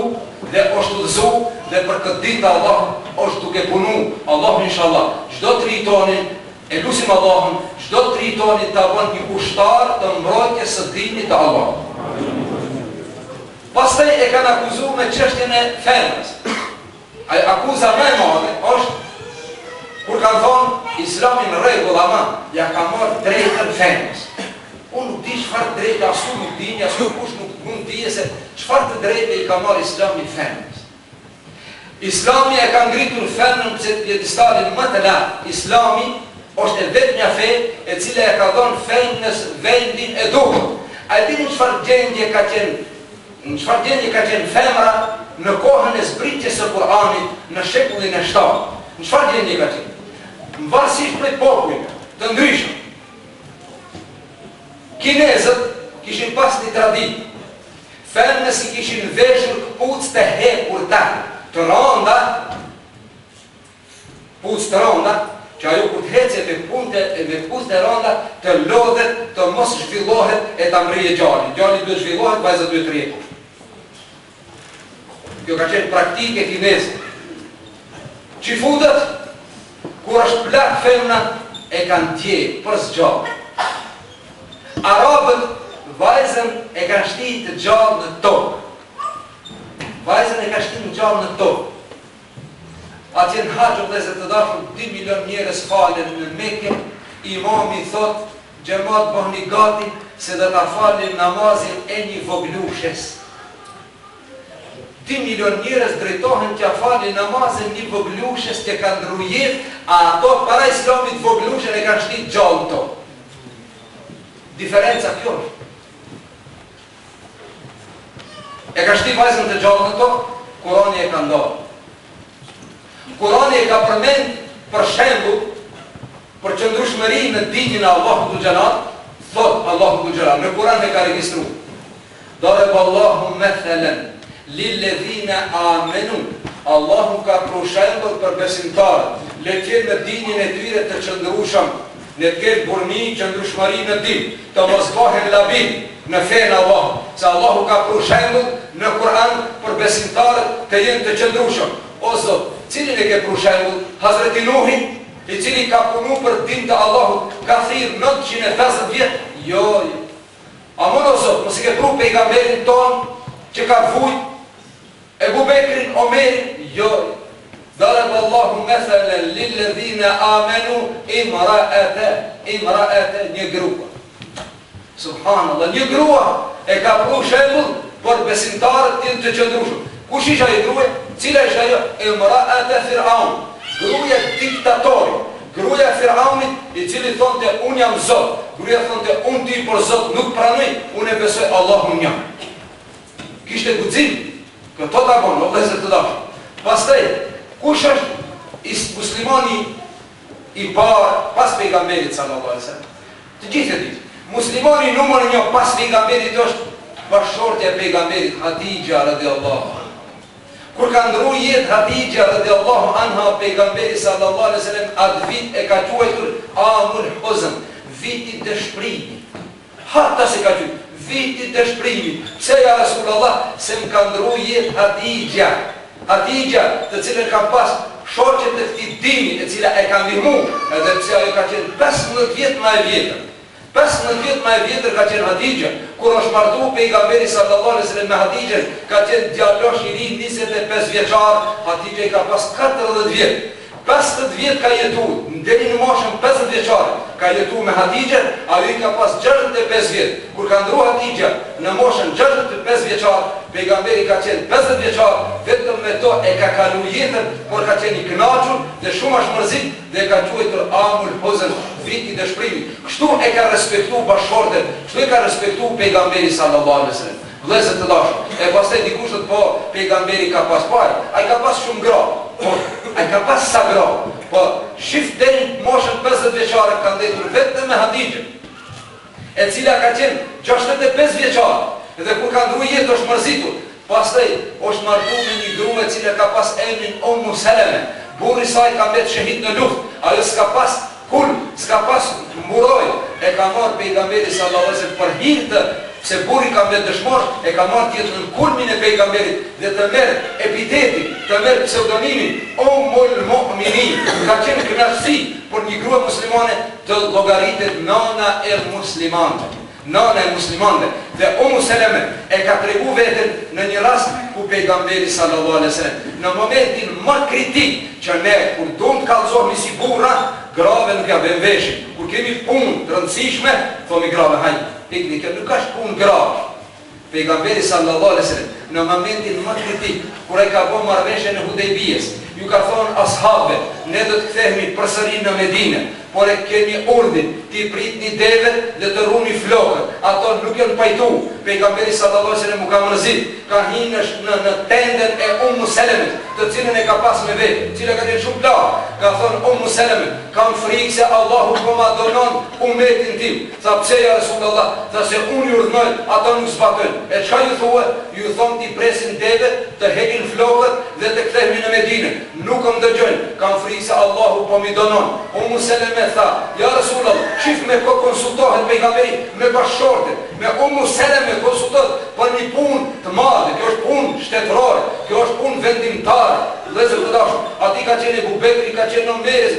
dhe është udhëzu dhe për këtë din të Allahut është duke punu. Allahu inshallah, çdo të ri tonin, e lusim Allahun, çdo të ri tonin ta bën një ushtar të mbrojtjes së dinit të Allahut. Pastaj e kanë akuzu me çështjen e femrës. Akuza më e madhe është kur kanë thonë Islami në rregull ama ia ka marrë drejtën femës. Unë nuk di çfarë drejte as unë nuk di as kërkush nuk mund të dijë se çfarë të drejte i ka marrë Islami femnës. Islami e ka ngritur femnën në piedestalin më të lartë. Islami është e vetmja fe e cila ia ka dhënë femnës vendin e duhur. A e dini çfarë gjendje ka qenë Në çfarë gjendje ka qenë femra në kohën e zbritjes së Kur'anit në shekullin e shtatë? Në çfarë gjendje ka qenë? Varësisht prej popujve të ndryshëm. Kinezët kishin pas një traditë. Femrës i kishin veshur këpucë të hekurta, të rënda, Këpucë të rënda, që ajo kur të ecë e me këpucë, me këpucë të rënda të lodhet, të mos zhvillohet e ta mrrijë djalin. Djali duhet të zhvillohet, vajza duhet të rrijë poshtë. Kjo ka qenë praktikë e kinezëve. Çifutët, kur është plak femra, e kanë djeg, për së gjalli. Arabët, vajzën e kanë shti të gjallë në tokë. Vajzën e kanë shti të gjallë në tokë. Atje në Haxh o vëllezër të dashur dy milionë njerëz falen në Mekë, imami thotë xhemat bëhuni gati se do ta falni namazin e një vogëlushes. Dy milionë njerëz drejtohen t'ia falin namazin një vogëlushes që ka ndrru jetë, e ata para Islamit vogëlushen e kanë shti gjallë në tokë. Diferenca kjo është. E ka shti vajzën të gjallë në tokë, Kurani e ka ndalë. Kurani e ka përmend për shembull për qëndrueshmërinë në dinin e Allahut azze ve xhel, thot Allahu azze ve xhel, në Kur'an e ka regjistru. Dareb Allahu methelen lil-ledhine amenu. Allahu ka pru shembull për besimtarët, le të jenë në dinin e tyre të qëndrueshëm. Le të kenë burrni qëndrushmëri në din, të mos bëhen labil në fenë Allahut, se Allahu ka pru shembull në Kur'an për besimtarët të jenë të qëndrushëm. O Zot, cilin e ke pru shembull? Hazreti Nuhin, i cili ka punu për din të Allahut, ka thirrë nëntëqind e pesëdhjetë vjet? Jo, jo. Aman o Zot, mos e ke pru pejgamberin tonë që ka vujt? Ebu Bekrin Omerin, jo. Dareb Allahu meselen lilledhine amenu imraete imraete një grua. Subhanallah një grua e ka pru shembull për besimtarët të jenë të qëndrueshëm. Kush ishte ajo grua? Cila ishte ajo? Imraete Firaun. Gruaja e diktatorit. Gruaja e Firaunit, i cili thonte unë jam Zot. Gruaja thonte unë ty për Zot nuk pranoj, unë e besoj Allahun një. Kishte guxim këto ta bënë, o vëllezër të dashur. Pastaj, kush është muslimani i parë pas pejgamberit sallallahu alejhi ve sellem? Të gjithë e dini. Muslimani numër një pas pejgamberit është bashkëshortja e pejgamberit Hatixha radiallahu anha. Kur ka ndru jetë Hatixha radiallahu anha pejgamberi sallallahu alejhi ve sellem atë vit e ka quajtur amul huzn, vit i dëshpërimit. Hatta e ka qujt vit i dëshprimit pse ja Resul Allah se më ka ndrru jetë Hatixha Hatixha të cilën kam pas shoqe të këtij dini e cila e ka ndihmu edhe pse ajo ka qenë pesëmbëdhjetë vjet ma e vjetër pesëmbëdhjetë vjet ma e vjetër ka qenë Hatixha kur është martu pejgamberi sallallahu alejhi wasallam me Hatixhen ka qenë djalosh i ri njëzet e pesë vjeçar Hatixha i ka pas katërdhjetë vjet Pesëdhjetë vjet ka jetu, deri në moshën pesëdhjetë vjeçare ka jetu me Hatixhen, ajo i ka pas gjashtëdhjetë e pesë vjet, kur ka ndru Hatixha në moshën gjashtëdhjetë e pesë vjeçar, Pejgamberi ka qenë pesëdhjetë vjeçar, vetëm me to e ka kalu jetën, por ka qenë i kënaqur dhe shumë asht mërzit dhe e ka quajtur Amul Huzn, vit i dëshprimit. Kështu e ka respektu bashkëshorten, kështu e ka respektu Pejgamberi sallallahu alejhi ve sellem. Vëllezër të dashur, e pastaj dikush thotë po, pejgamberi ka pas pastaj, ai ka pas shumë gra, po, ai ka pas sa gra, po, shift deri në moshën pesëdhjetë vjeçare ka ndejtur vetëm me Hadixhen, e cila ka qenë gjashtëdhjetë e pesë vjeçare, dhe kur ka ndrru jetë është mërzitur, pastaj është martu me një grua e cila ka pas emrin Ummu Seleme, burri saj ka mbet shehid në luftë, ajo s'ka pas, Kur s'ka pas mburojë, e ka marrë Pejgamberi sallallahu alejhi ve sellem për hir të se burri ka mbet dëshmor, e ka marrë tjetër në kulmin e Pejgamberit dhe të merr epitetin, të merr pseudonimin Ummul Mu'minin, ka qenë kënaqësi për një grua muslimane të llogaritet nana e muslimanëve. Nana e muslimanëve dhe Ummu Seleme e ka tregu veten në një rast ku Pejgamberi sallallahu alejhi ve selem në momentin ma kritik që ne kur dom të kallxohemi si burra grave nuk ja bëjmë veshin kur kemi punë të rëndësishme thomi grave hajde ikni kjo nuk asht punë grave Pejgamberi sallallahu alejhi ve sellem në momentin më kritik, kur ai ka bërë marrëveshjen e Hudejbijes, ju ka thonë ashabëve, ne do të kthehemi përsëri në Medinë, por e keni urdhrin t'i pritni devet dhe të rruni flokët, ato nuk janë pajtu, Pejgamberi sallallahu alejhi ve sellem u ka mërzit, ka hi në në në tendën e Ummu Selemes, të cilën e ka pas me vete, e cila ka qenë shumë plakë, ka thonë Ummu Seleme, kam frikë se Allahu po ma dënon ummetin tim. Tha, Pse, ja Resulallah? Tha, Se unë ju urdhnoj, ata nuk zbatojnë. E çka ju thua? Ju them t'i presin devet, të hekin flokët dhe të kthehemi në Medinë. Nuk më dëgjojnë. Kam frikë se Allahu po m'i dënon. Ummu Seleme tha, Ja Resulallah, shif me kë konsultohet Pejgamberi me bashkëshorten? Me Ummu Seleme konsultohet për një punë të madhe. Kjo është punë shtetërore. Kjo është punë vendimtare. Vëllezër të dashur, aty ka qenë Ebu Bekri, ka qenë Omeri,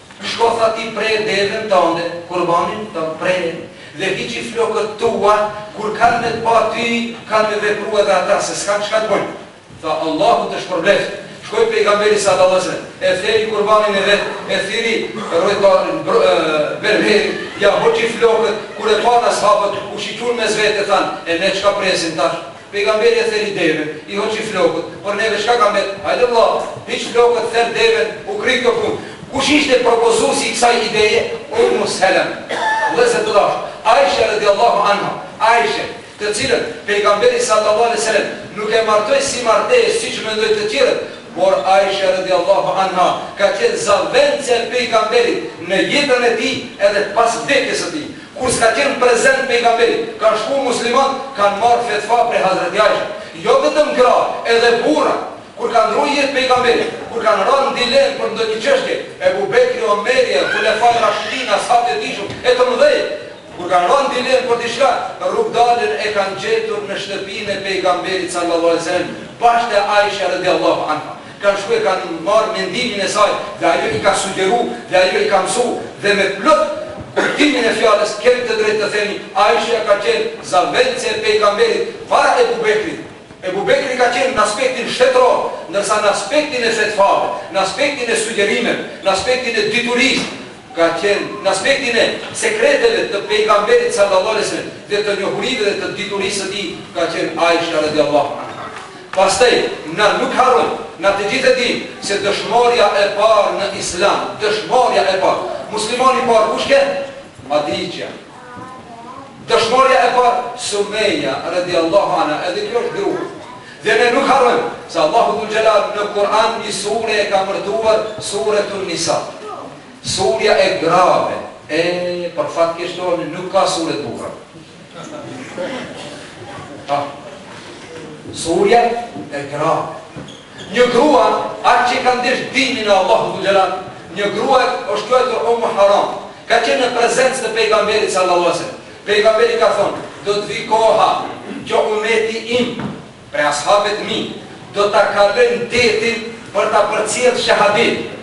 Shko tha ti prerë deven tande, kurbanin tënd prerë, dhe hiqi flokët tua, kur kanë me të pa ty, kanë me vepru edhe ata, se s'kanë çka të bëjnë. Tha, Allahu të shpërbleftë. Shkoi pejgamberi sallallahu alejhi ve sellem, e theri kurbanin e vet, e thiri rrojtarin, br, berberin, ia hoqi flokët, kur e panë ashabët, u shikun mes vete, thanë, e ne çka presim tash? Pejgamberi e theri deven, i hoqi flokët, por neve çka ka mbet, hajde vlla, hiq flokët, ther deven, u kry kjo punë. Kush ishte propozuesi i kësaj ideje? Ummu Seleme. Vëllezër të dashur, Aisha radijallahu anha, Aishe, të cilën Pejgamberi sallallahu alejhi ve selem nuk e martoi si martesë siç mendojnë të tjerët, por Aisha radijallahu anha ka qenë zavendësja e Pejgamberit në jetën e tij edhe pas vdekjes së tij. Kur s'ka qenë prezent Pejgamberi, kanë shku muslimanët, kanë marrë fetva prej Hazreti Ajshës. Jo vetëm gra, edhe burra. Kur ka ndrru jetë Pejgamberi, kur kanë ra në dilemë për ndonjë çështje, Ebu Bekri, Omeri, Hulefaj Rashidin, ashabët e dijshëm, e të mëdhenj, kur kanë ra në dilemë për diçka, rrugëdaljen e kanë gjetur në shtëpinë e Pejgamberit, sallallahu alejhi ve sellem, bash te Ajsha, radijallahu anha. kanë shku e kanë marrë mendimin e saj dhe ajo i ka sugjeru dhe ajo i ka mësu dhe me plot kuptimin e fjalës kemi të drejtë të themi Aishja ka qenë zavendëse e Pejgamberit para Ebu Bekrit Ebu Bekri ka qenë në aspektin shtetëror ndërsa në aspektin e fetvave në aspektin e sugjerimeve në aspektin e diturisë ka qenë në aspektin e sekreteve të Pejgamberit sallallahu alejhi ve sellem dhe të njohurive dhe të diturisë së tij ka qenë Aisha radijallahu anha Pastaj, na nuk harrojmë, na të gjithë e dimë, se dëshmorja e parë në Islam, dëshmorja e parë, muslimani i parë kush qe? Hadixha. Dëshmorja e parë, Sumeja, radijallahu anha, edhe kjo është grua. Dhe ne nuk harrojmë, se Allahu dhul xhelal në Kur'an një sure e ka emërtuar Suretun Nisa. Surja e grave, e për fat keq tonë nuk ka sure të burrave. Surja e grave. Një grua, atë që ka ndihë dinin e Allahut dhul xhelal, një grua është quajtur Umu Haram, ka qenë në prezencë të pejgamberit sallallahu alejhi ve sellem. Pejgamberi ka thonë, do të vi koha, që umeti im, prej ashabëve t'mi, do ta kalojnë detin për ta përcjellë shahadetin.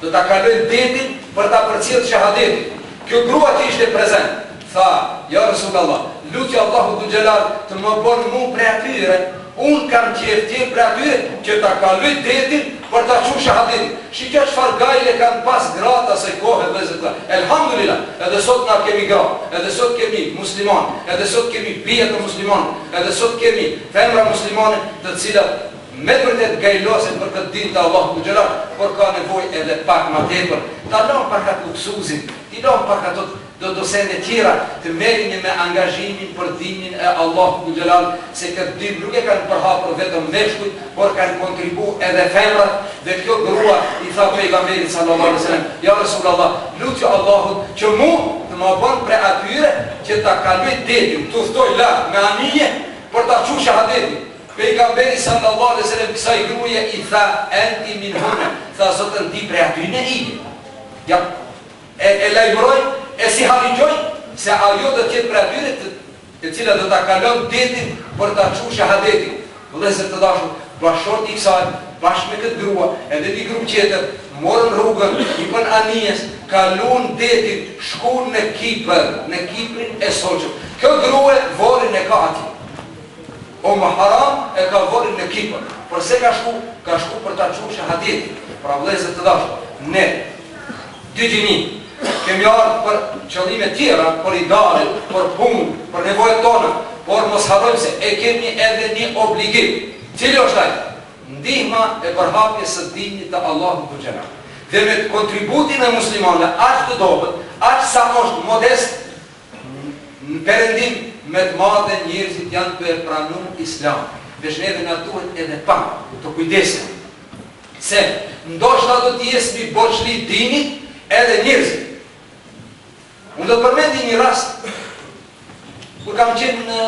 Do ta kalojnë detin për ta përcjellë shahadetin. Kjo grua që ishte prezent, tha, Ja Resulallah, lutja Allahu Dhul Xhelal të më bën mua prej atyre, unë kam qejf të jem prej atyre që ta kaloj detin për ta çu shahadetin. Shiko çfarë gajle kanë pas gratë asaj kohe, vëllezër të dashtë. Elhamdulilah, edhe sot na kemi gra, edhe sot kemi muslimanë, edhe sot kemi bija të muslimanëve, edhe sot kemi femra muslimane të cilat Me të vërtetë gajlosen për këtë din të Allahut Dhul Xhelal, por ka nevojë edhe pak ma tepër, ta lamë pak atë luksuzin, t'i lamë pak ato do do sende tjera, të merremi me angazhimin për dinin e Allahut Dhul Xhelal, se këtë din nuk e kanë përhapur vetëm meshkujt, por kanë kontribu edhe femrat, dhe kjo grua i tha Pejgamberit sallallahu alejhi ve sellem, ja Resulallah, lutju Allahut që mu të më bën prej atyre që ta kaloj detin, të udhëtoj larg me anije për ta çu shahadetin, Pejgamberi sallallahu alejhi ve selem kësaj gruaje i tha, Enti minhunne, tha zotëni ti prej atyne i je. Ja, e, e lajmëroi, e sihariqoi, se ajo do të jetë prej atyre të, e cila do ta kalon detin për ta çu shahadetin. Vëllezër të dashur, bashkëshorti i kësaj, bashkë me këtë grua, edhe një grup tjetër, morën rrugën, hipën anijes, kaluan detin, shkuan në Kipër, në Kiprin e sotshëm. Kjo grue, vorrin e ka atje. Umu Haram e ka vorrin në Kipër. Përse ka shku? Ka shku për ta çu atë hadith. Pra vëllezër të dashur, ne dy gjini kemi ardhur për qëllime tjera, për ideale, për punë, për nevojat tona, por mos harrojmë se e kemi edhe një obligim. Cili është ai? Ndihma e përhapjes së Dinit të Allahut xhele shanuhu. Dhe me kontributin e muslimanëve, aq të dobët, aq sa është modest, Në perëndim me të madhe njerëzit janë tu e pranu Islam, veç edhe neve na duhet edhe pak të kujdesemi se ndoshta do t'i jesmi borxhli dinit edhe njerëzve. Unë do të përmendja një rast kur kam qenë në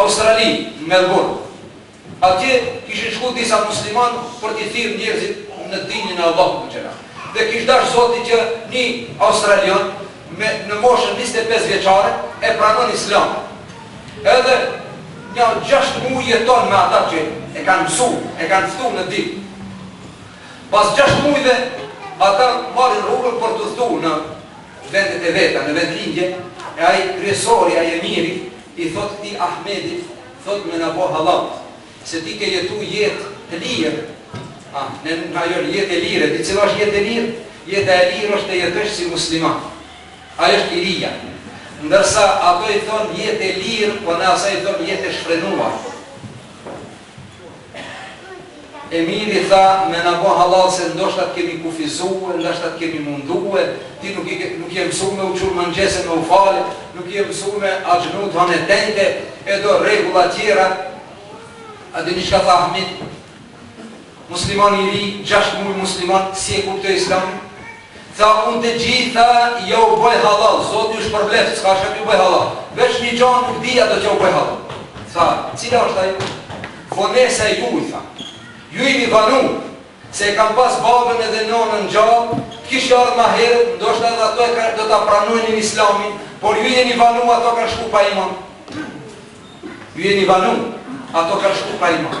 Australi, në Melbourne. Atje kishin shku disa muslimanë për t'i thirrë njerëzit në dinin e Allahut xhele shanuhu. Dhe kish dashtë Zoti që ni australian me në moshën njëzet e pesë vjeçare e pranon islamin. Edhe nja gjashtë mujë jeton me ata që e kanë mësu, e kanë ftu në din. Pas gjashtë mujëve ata marrin rrugën për t'u kthy në vendet e veta, në vendlindje, e ai kryesori, ai emiri, i thotë këtij Ahmedit, Thot me na bo hallall se ti ke jetu jet të lir a jo jet e lir e di cila është jet e lir jeta e lir është te jetosh si musliman ajo është liria ndërsa ata i thon jet e lir po ne asaj i thom jet e shfrenuar. Emiri tha, Me na bo hallall se ndoshta të kemi kufizue, ndoshta të kemi mundue, ti nuk i ke, nuk je mësu me u çu në mëngjes e me u fale, nuk je mësu me agjnu të hanë e t'enjte, e do rregulla tjera. A dini çka tha Ahmeti? Musliman i ri, gjashtë muj musliman, si e kuptoi Islamin? Tha unë të gjitha ja u bëj hallall, Zoti ju shpërbleftë, s'ka çka t'ju bëj hallall. Veç një gja nuk di a do t'ja u bëj hallall. Tha, cila është ajo? Vonesa e juj, tha. Ju jeni vanu, se e kam pas babën edhe nënën gjallë, t'kishë ardhë ma herët, ndoshta edhe ato e ka, do ta pranojnin Islamin, por ju jeni vanu ato kanë shku pa iman. Ju jeni vanu, ato kanë shku pa iman.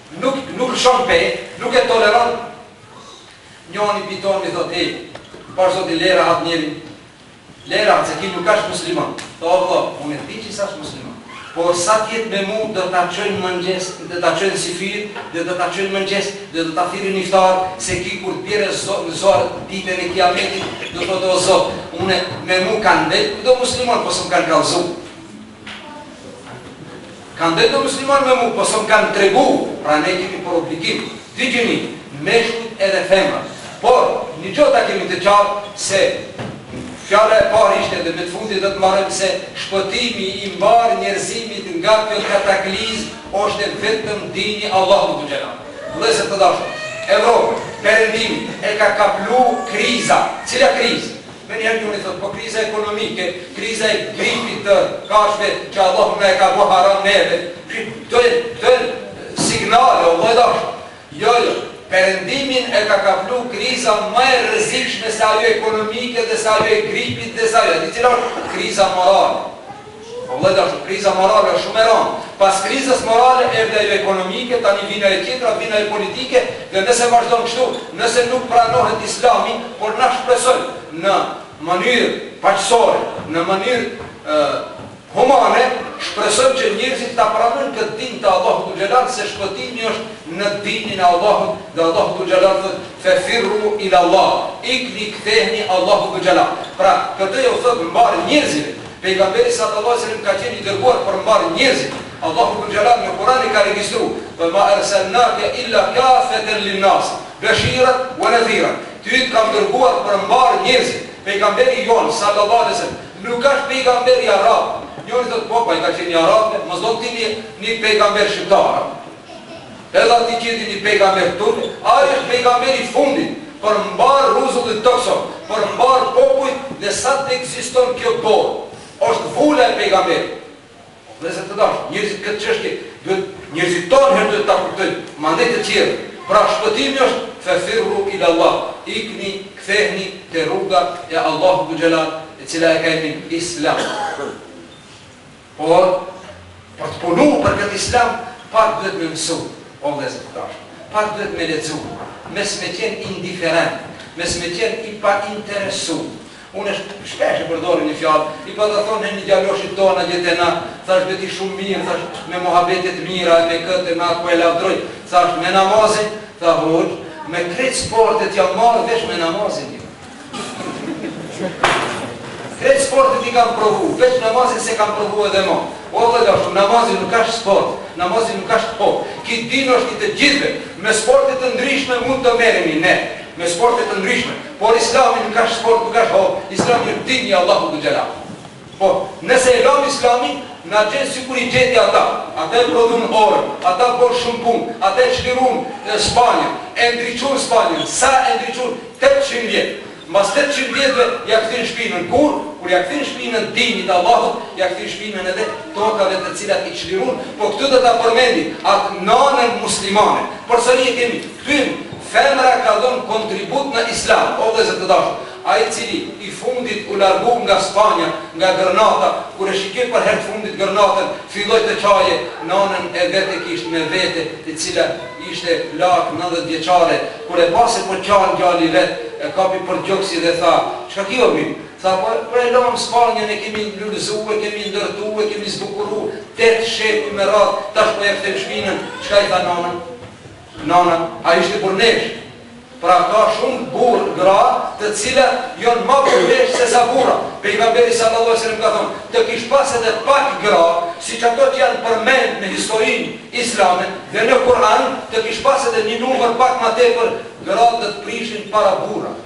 Nuk nuk lëshon pe, nuk e toleron. Njoni po e çon, i thot e, pash zotin lere atë njeri. Lere atë se ki nuk ashtë musliman. Tho o tho, unë e di që s'ashtë musliman. Por sa t'jetë me mu do ta çoj n'mëngjes, do ta çoj n'syfyr, dhe do ta çoj n'mëngjes, dhe do ta thirri n'iftar, se ki kur të bjere në zorë ditën e kiametit, do të thotë Zot, une me mu kanë ndejt, do musliman, po s'më kanë kalzu. Kanë vetë musliman me mu, po s'më kanë tregu, pra ne kemi për obligim, dy gjeni, mashkull edhe femra. Por, një gjë ta kemi të qartë se fjala e parë ishte dhe me të fundit do të marrim se shpëtimi i mbarë njerëzimit nga kjo kataklizëm është vetëm dini Allahut dhul xhelal. Vëllezër të dashtë, Evropë, perëndimin, e ka kaplu kriza. Cila krizë? Menjëherë njëri thotë, po kriza ekonomike, kriza e gripit të kafshëve që Allahu na e ka bë haram neve, to janë sinjale, o vëlla i dashur. Jo, jo, Perëndimin e ka kaplu kriza më e rrezikshme se ajo ekonomike dhe se ajo e gripit dhe se ajo, e di cila është? Kriza morale. O vëllezër kriza morale është shumë e rëndë, pas krizës morale erdhi ajo ekonomike, tani vjen ajo tjetra, vjen ajo politike dhe nëse vazhdon kështu, nëse nuk pranohet Islami, por na shpresojmë në mënyrë paqësore, në mënyrë humane, shpresojmë që njerëzit ta pranojnë këtë din të Allahut dhul xhelal se shpëtimi është në dinin e Allahut dhe Allahu dhul xhelal thotë fefirru ilallah ikni kthehuni Allahu dhul xhelal pra këtë jau thotë mbarë njerëzit Pejgamberi sallallahu alejhi ve sellem ka qenë i dërguar për mbarë njerëzit. Allahu dhul xhelal në Kur'an e ka regjistru, Ve ma erselnake illa kafeten lin nas, beshiran ve nedhiran. Ty të kam dërguar për mbarë njerëzit. Pejgamberi jonë, sallallahu alejhi ve sellem, nuk është pejgamber i arabëve. Njëri thotë, Po, po ai ka qenë i arabëve, mos do ti me një pejgamber shqiptar, a? Edhe ai tjetri një pejgamber turk, ai është pejgamberi i fundit për mbarë rruzullin tokësor, për mbarë popujt dhe sa të ekziston kjo botë, është vula e pejgamberit. O vëllezër të dashtë, njerëzit këtë çështje duhet, njerëzit tanë herë duhet ta kuptojnë, mandej të tjerët. Pra shpëtimi është fefirru ila Allah, ikni, kthehuni te rruga e Allahut dhul xhelal, e cila e ka emrin Islam. Por, por për të punu për këtë Islam, pak duhet me mësu, o vëllezër të dashur. Pak duhet me lexu, mos me qenë indiferent, mos me qenë i painteresu. Unë shpesh e përdori një fjalë, i pata thënë një djaloshit tonë atje te na, thash dhe ti shumë mirë, thash me muhabete të mira, me këtë, me atë po e lavdroj, thash me namazin, tha hoxhë, me krejt sportet jam marrë veç me namazin jo. Krejt sportet i kam provu, veç namazin s'e kam provu edhe mo. O vëlla dashtu, namazi nuk ashtë sport, namazi nuk ashtë hob. Ky din është i të gjithëve. Me sporte të ndryshme mund të merremi ne, me sporte të ndryshme. Por Islami nuk ashtë sport, nuk ashtë hob. Islami është din i Allahut dhul Xhelal. Po, nëse e lamë Islamin, na gjen sikur i gjeti ata. Ata e prodhun oren, ata bon' shumë punë, ata e çlirun Spanjën, e ndriçun Spanjën, sa e ndriçun, tetëqind vjet. Mbas tetëqind vjetëve ja kthin shpinën. Kur? Kur ja kthin shpinën dinit t'Allahut, ja kthin shpinën edhe tokave të cilat i çlirun. Po këtu do ta përmendim atë nanën muslimane. Përsëri e kemi. Këtu jemi. Femra ka dhënë kontribut në Islam, o vëllezër të dashur. Ai i cili i fundit u largu nga Spanja, nga Gërnata, kur e shikoi për herë të fundit Gërnatën, filloi të qajë, nënën e vet e kishte me vete, e cila ishte plakë nëntëdhjetë vjeçare, kur e pa se po qan djali i vet, e kapi për gjoksi dhe tha, Çka ki o bir? Tha, Po, po e lamë Spanjën, e kemi lulëzu, e kemi ndërtu, e kemi zbukuru, tetë shekuj me radhë, tash po ja kthejmë shpinën, çka i tha nana? Nana, a ishte burrneshë? Pra ka shumë burrë, gra, të cilat janë ma burrnesha se sa burra. Pejgamberi sallallahu alejhi ve sellem ka thënë, të kish pas edhe pak gra, siç ato që janë përmend në historinë islame dhe në Kur'an, të kish pas edhe një numër pak ma tepër, gratë do të prishin para burrave.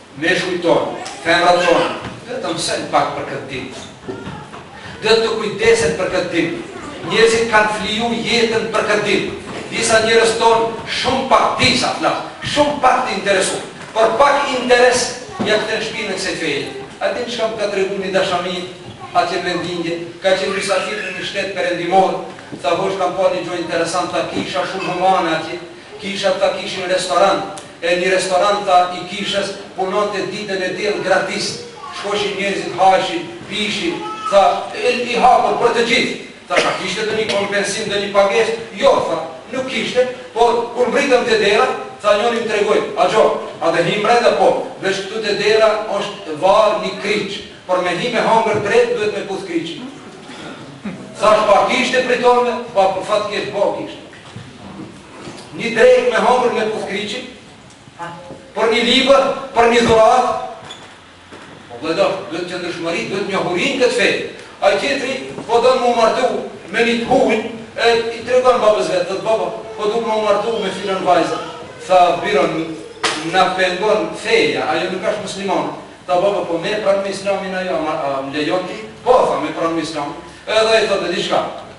Meshkujt tonë, femrat tona, duhet të mësojnë pak për këtë din. Duhet të kujdesen për këtë din. Njerëzit kanë fliju jetën për këtë din. Disa njerëz tonë, shumë pak, disa flas, shumë pak të interesum, për pak interes ja kthen shpinën kësaj feje. A dini çka më ka tregu një dashamir atje në vendlindje? Ka qenë mysafir në një shtet perendimor, tha hoxhë kam pa një gjë interesant, tha kishat shumë humane atje, Kishat tha kishin restoran e një restoran tha i kishës punonte ditën e diel gratis shkoshin njerzit hajshin pishin tha i hapur për të gjithë thash a kishte ndonjë kompensim ndonjë pagesë jo tha nuk kishte por kur mbritëm te dera tha njoni më tregoi a hoxhë a do hijmë brenda po veç këtu te dera osht varë një kryq për me hi me hangër drekë duhet me puth kryqin thash a kishte prej tonëve po për fatkeqësi po kishte. Një drekë me hëngër me puth kryqin? Për një libër? Për një dhuratë? Po vëllazë, domosdoshmërisht duhet njohur këtë fe. Ai tjetri po don m'u martu me një të huaj, e i tregon babës vet, thotë baba, po du m'u martu me filan vajzë. Tha biro, na pengon feja, ajo nuk është musliman. Tha baba, po me pranu Islamin ajo, a më lejon ti? Po, tha me pranu Islamin. Edhe ai thotë diçka,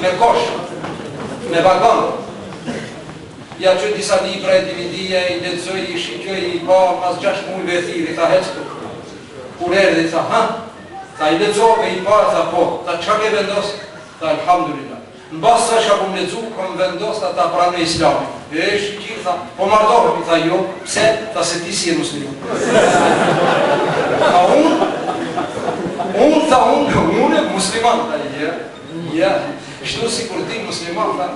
Me kosh, me vagon. Ja që disa libra e DVD-ja i lexoi, i shikjoi, i pa, mas gjashtë mujve e thirri, tha hec këtu. Kur erdhi, tha, ha? Tha, i lexove, i pa, tha, po. Tha, çka ke vendos? Tha, Elhamdulillah. Mbas sa isha kum lexu, kam vendos, tha, ta pranoj Islamin. E, shikji, tha, po martohemi, tha, jo, pse? Tha, se ti s'je musliman. Tha, unë, unë, tha, unë, unë, musliman, tha, Ja, kështu sikur ti musliman tha,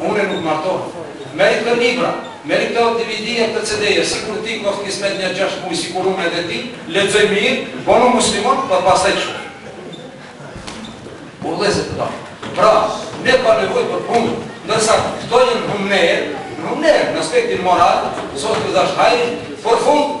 une nuk martohem. Merri këto libra, merri këto DVD-ja këto CD-ja, sikur ti koftë kismet nja gjashtë muj sikur une dhe ti, lexoji mirë, bonu musliman dhe pastaj shohim. O vëllezër të dashur, pra, ne kena nevojë për punë, ndërsa këto janë humnerë, humnerë në aspektin moral, sot ju dhash hajrin, por fund,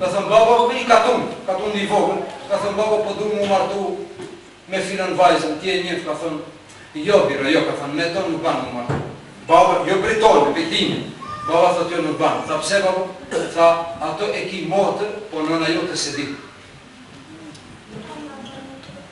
Ka thënë baba me një katund, katund i vogël, ka thënë babë po du mu martu me filan vajzën, ti e njeh, ka thënë, jo bir, jo, ka thënë, me to nuk ban mu martu. Babë, jo briti, bërtiti. Baba thotë jo nuk ban. Tha pse babë? Tha, atë e ki motër, po nëna jote s'e di.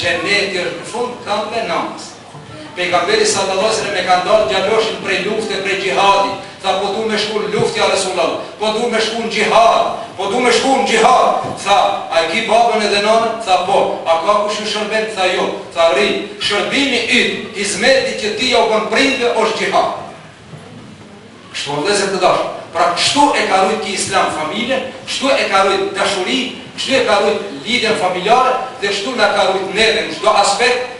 Xheneti është në fund kambëve nanës. Pejgamberi sallallahu alejhi ve sellem e ka ndal djaloshin prej lufte, prej xhihadi, tha po du me shku në luftë ja Resullallah, po du me shku në xhihad, po du me shku në xhihad, tha, a e ki babën edhe nënën, tha po, a ka kush ju shërben, tha jo, tha rri, shërbimi yt, hizmeti që ti ja u bën prindve osht xhihad. Kështu o vëllezër të dashur, pra kështu e ka rujt ky Islam familjen, kështu e ka rujt dashurinë, kështu e ka rujt lidhjen familjare dhe kështu na ka rujt neve në çdo aspekt,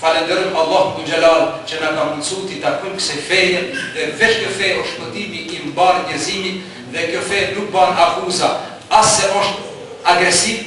falënderojmë Allahun dhul xhelal që na ka mundësu t'i takojmë kësaj feje dhe veç kjo fe është shpëtimi i mbarë njerëzimit dhe kjo fe nuk bën akuza as se është agresiv,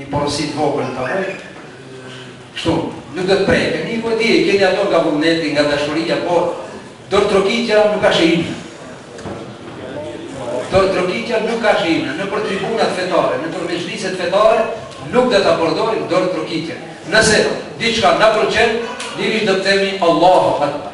Një porosi të vogël ta bëj. Kështu, nuk do të preki. Unë po e di, e keni ato nga vullneti, nga dashuria, po dorëtrokitja nuk ka hije. Dorëtrokitja nuk ka hije. Nëpër tribunat fetare, nëpër mexhliset fetare, nuk duhet ta përdorim dorëtrokitjen. Nëse, diçka na pëlqen, lirisht do të themi Allahu Akbar.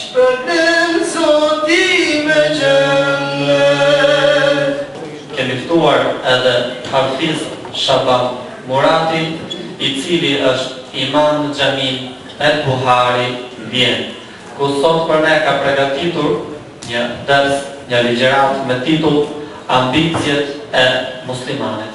Shpërbleftë Zoti me xhennet. Kemi ftuar edhe Hafiz Shaban Murati, i cili është imam në xhaminë El Buhari në Vjenë, ku sot për ne ka pregatitur një ders, një ligjëratë me titull Ambiciet e muslimanit.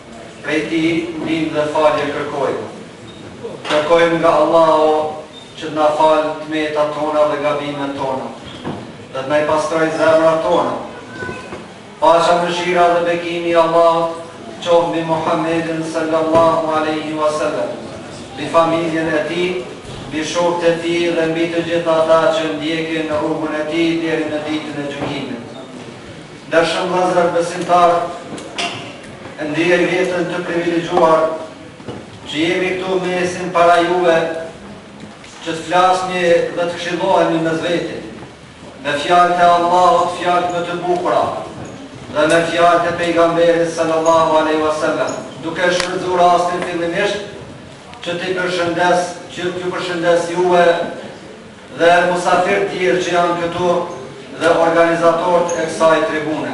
Prej Tij ndihmë dhe falje kërkojmë. Kërkojmë nga Allahu që të na falë të metat tona dhe gabimet tona dhe të na i pastrojë zemrat tona. Paqja, mëshira dhe bekimi i Allahut qoftë mbi Muhammedin sallallahu alejhi wa sallam, mbi familjen e tij, mbi shokët e tij dhe mbi të gjithë ata që ndjekin rrugën e tij deri në Ditën e Gjykimit. Të ndershëm vëllezër besimtarë! E ndiej veten të privilegjuar që jemi këtu në mesin para juve që të flasim dhe të këshillohemi mes veti, me fjalët e Allahut, fjalët më të bukura dhe me fjalët e Pejgamberit sallallahu alejhi wa sallam. Duke shfrytëzuar rastin fillimisht që t'i përshëndes, që t'ju përshëndes juve dhe musafirtë tjerë që janë këtu dhe organizatorët e kësaj tribune.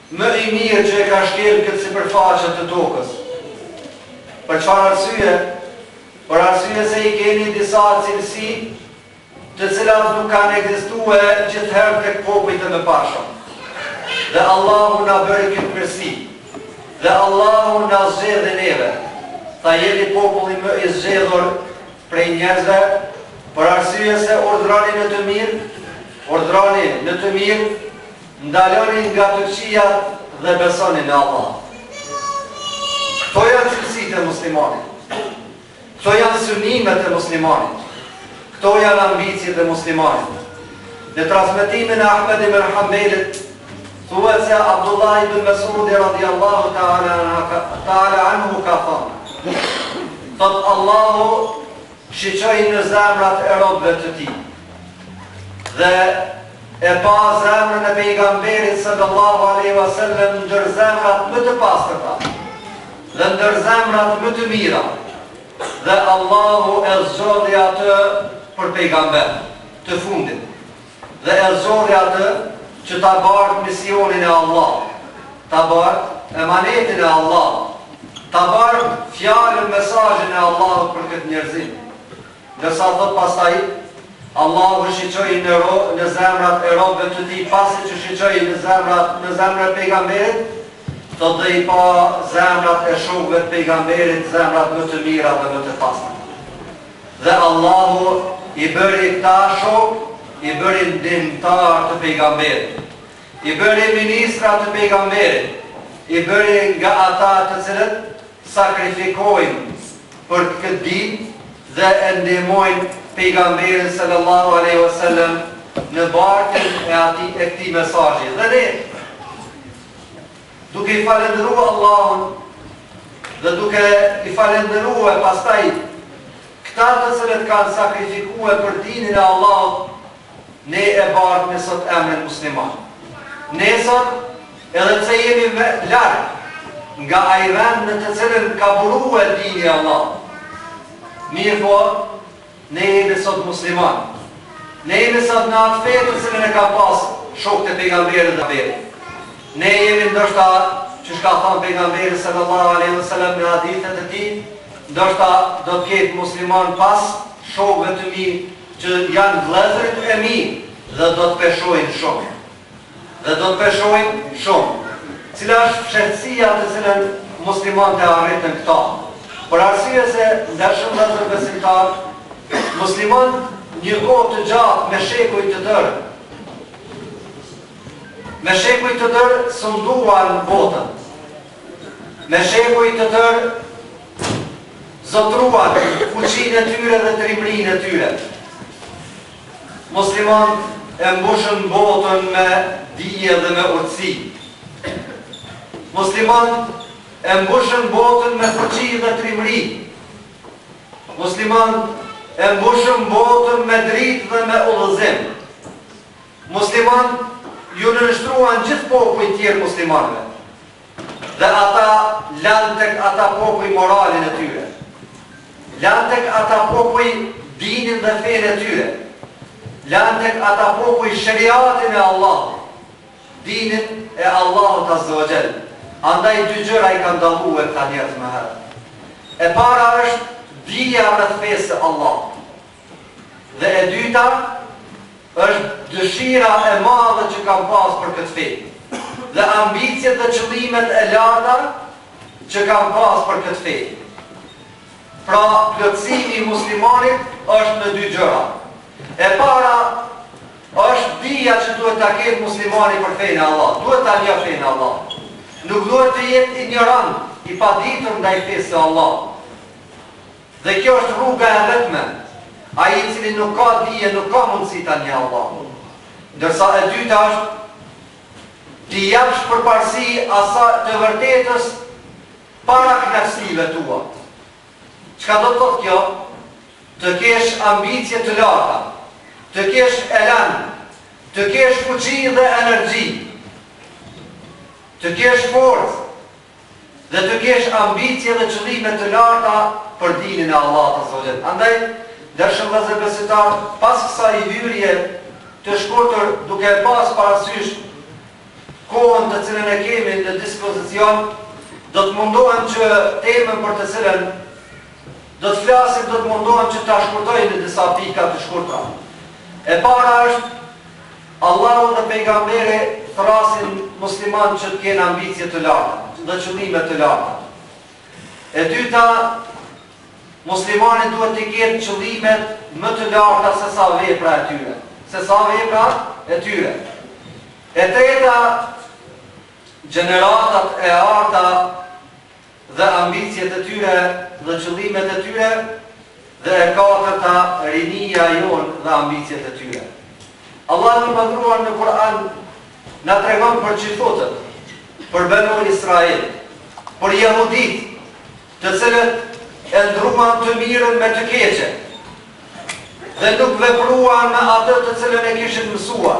Më i mirë që e ka shkelë këtë sipërfaqe të tokës. Për çfarë arsye? Për arsye se i keni disa cilësi të cilat nuk kanë ekzistue gjithëherë tek popujt e mëparshëm. Dhe Allahu na bëri këtë mirësi. Dhe Allahu na zgjodhi neve. Tha jeni populli më i zgjedhur prej njerëzve, për arsye se urdhëroni në të mirë, urdhëroni në të mirë, Ndaloni nga të këqijat dhe besoni në Allah. Këto janë cilësitë e muslimanit. Këto janë synimet e muslimanit. Këto janë ambiciet e muslimanit. Në transmetimin e Ahmed ibn Hanbelit thuhet se Abdullah ibn Mas'ud radhiyallahu ta'ala anhu ka thënë: Thot Allahu shiqoi në zemrat e robëve të tij. Dhe E pa zemrën e Pejgamberit sallallahu alejhi wa sellem ndër zemrat më të pastërta dhe ndër zemrat më të mira dhe Allahu e zgjodhi atë për pejgamber të fundit dhe e zgjodhi atë që ta bartë misionin e Allahut ta bartë emanetin e Allahut ta bartë fjalën mesazhin e Allahut për këtë njerëzim Ndërsa thotë pastaj, Allahu shiqoi në ro, në zemrat e robëve të Tij pasi që shiqoi në zemrat, në zemrën e Pejgamberit, thotë dhe i pa zemrat e shokëve të Pejgamberit, zemrat më të mira dhe më të pastra. Dhe Allahu i bëri këta shokë, i bëri ndihmëtarë të Pejgamberit, i bëri ministra të Pejgamberit, i bëri nga ata të cilët sakrifikojnë për këtë din dhe e ndihmojnë Pejgamberin sallallahu alejhi ve sellem në bartjen e atij e këtij mesazhi. Dhe ne duke i falenderu Allahun dhe duke i falenderue pastaj këta të cilët kanë sakrifikue për dinin e Allahut Ne e bartim sot emrin musliman. Ne sot edhe pse jemi larg nga ai vend në të cilin ka burue dini i Allahut. Mirëpo ne jemi sot musliman. Ne jemi sot në atë fe të cilin e kanë pas shokët e pejgamberit dhe sahabeti. Ne jemi ndoshta qysh ka thënë pejgamberi sallallahu alejhi ve selam në hadithet e tij, ndoshta do të ketë musliman pas shokëve të mi Që janë vëllezërit e mi dhe do të peshojnë shumë. Dhe do të peshojnë shumë. Cila është fshehtësia të cilën muslimanët e arritën këta? Për arsye se, të ndershëm vëllezër besimtarë, muslimanët një kohë të gjatë me shekuj të tërë, me shekuj të tërë sunduan botën. Me shekuj të tërë zotëruan fuqinë e tyre dhe trimërinë e tyre. Muslimanët e mbushën botën me dije dhe me urtësi. Muslimanët e mbushën botën me fuqi dhe trimëri. Muslimanët e mbushën botën me dritë dhe me udhëzim. Muslimanët ju nënshtruan gjithë popujt tjerë muslimanëve dhe ata lanë tek ata popuj moralin e tyre. Lanë tek ata popuj dinin dhe fenë e tyre. Lanë tek ata popuj sheriatin e Allahut, dinin e Allahut azze ve xhel. Andaj dy gjëra i kanë dallue këta njerëz më herët. E para është dija rreth fesë së Allahut. Dhe e dyta Është dëshira e madhe që kanë pas për këtë fe dhe ambiciet dhe qëllimet e larta që kanë pas për këtë fe. Pra, plotësimi i muslimanit është në dy gjëra. E para, është dija që duhet ta ketë muslimani për fenë e Allahut, duhet ta njohë fenë e Allahut. Nuk duhet të jetë injorant, i paditur ndaj fesë së Allahut. Dhe kjo është rruga e vetme, ai i cili nuk ka dije nuk ka mundësi ta njeh Allahun. Ndërsa e dyta është t'i japsh përparësi asaj të vërtetës para kënaqësive tua. Çka do të thotë kjo? Të kesh ambicie të larta, të kesh elan, të kesh fuqi dhe energji, të kesh forcë, Dhe të kesh ambicie dhe qëllime të larta për dinin e Allahut Azza wa Jall. Andaj, të ndershëm vëllezër besimtarë, pas kësaj hyrje të shkurtër, duke e pas parasysh kohën të cilën e kemi në dispozicion, do të mundohem që temën për të cilën do të flasim do të mundohem që ta shkurtoj në disa pika të shkurtra. E para është Allahu dhe Pejgamberi thrasin muslimanët që të kenë ambicie të larta dhe qëllime të larta. E dyta, muslimanët duhet t'i kenë qëllimet më të larta se sa vepra e tyre, se sa vepra e tyre. E treta, gjeneratat e arta dhe ambiciet e tyre dhe qëllimet e tyre dhe e katërta rinia jonë dhe ambiciet e tyre. Allahu i Madhëruar në Kur'an na tregon për çifutët, për Benu Israil, për jehudit, të cilët e ndruan të mirën me të keqen dhe nuk vepruan me atë të cilën e kishin mësuar.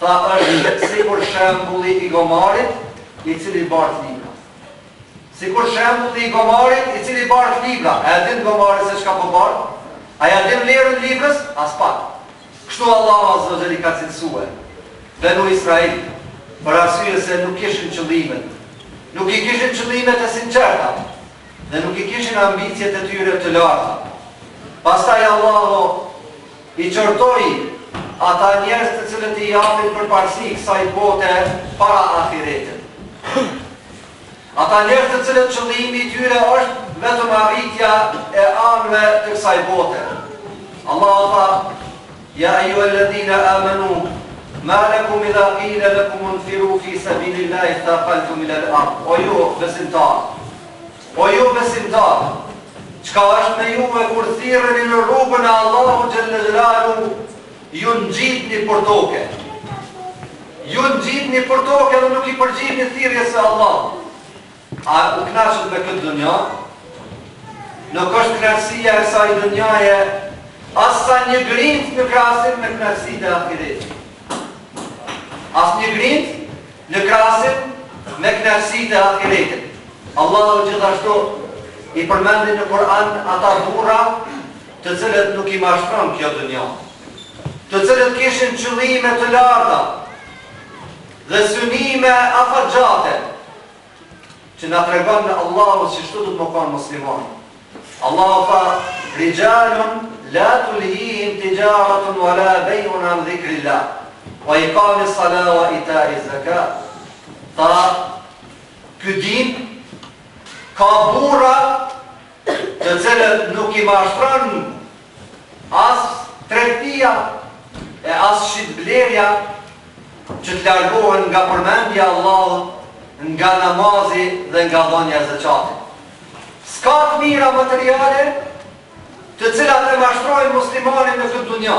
Tha është sikur shembulli i gomarit i cili bart libra. Sikur shembulli i gomarit i cili bart libra. A ja din gomari se çka po bart? A ja din vlerën librës? Aspak. Kështu Allahu Azze ue Xhel i ka cilësue Benu Israil për arsye se nuk kishin qëllimet. Nuk i kishin qëllimet e sinqerta dhe nuk i kishin ambiciet e tyre të larta. Pastaj Allahu. I qortoi ata njerëz të cilët i japin përparësi kësaj bote para Ahiretit. Ata njerëz të cilët qëllimi i tyre është vetëm arritja e anëve të kësaj bote. Allahu tha: "Ya eyyuhellezina amanu, ma lakum idha qila lakumunfiru fi sabilillahi thaqaltum ilal-ard" O ju besimtarë! O ju besimtarë, çka është me juve kur thirreni në rrugën e Allahut xhelle xhelaluhu, ju ngjitni për toke. Ju ngjitni për toke dhe nuk i përgjigjni thirrjes së Allahut. A u kënaqët me këtë dunjë? Nuk është kënaqësia e kësaj dunjaje as sa një grimë në krahasim me kënaqësitë e ahiretit. As një grimë në krahasim me kënaqësitë e ahiretit. Allahu gjithashtu i përmendi në Kur'an ata burra të cilët nuk i mashtron kjo dunja, të cilët kishin qëllime të larta dhe synime afatgjate, që na tregon Allahu se qysh duhet me kanë musliman. Allahu tha: "Rijalun la tulhihim tijaratun wa la bay'un an dhikrillah wa iqamis salah wa ita'iz zakat." Tha Ky din ka burra të cilët nuk i mashtron as tregtia e as shitblerja që të largohen nga përmendja e Allahut, nga namazi dhe nga dhënia e zekatit. S'ka të mira materiale të cilat e mashtrojnë muslimanin në këtë dunja.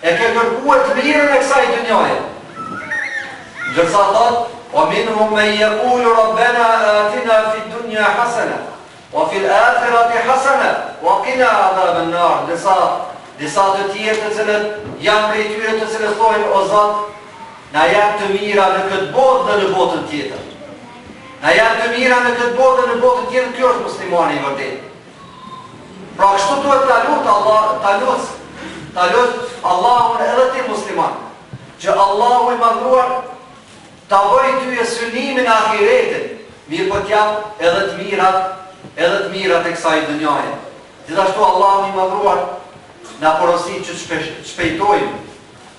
E kërkon të mirën e kësaj dynjaje. Ndërsa thotë, Wa minhum men yaqulu rabbena atina fid dunya hasana wa fil akhirati hasana wa qina adhaban nar, ndërsa disa të tjerë të cilët janë prej tyre të cilët thonë, O Zot, na jep të mira në këtë botë dhe në botën tjetër. Na jep të mira në këtë botë dhe në botën tjetër, ky është muslimani i vërtetë. Pra kështu duhet ta lut Allah, ta lut, ta lut Allahun edhe ti musliman, që Allahu i madhruar ta bëjë ty synimin e ahiretit, mirëpo t'jap edhe të mirat, edhe të mirat e kësaj dunjaje. Gjithashtu Allahu i madhruar na porosit që të shpejtojmë,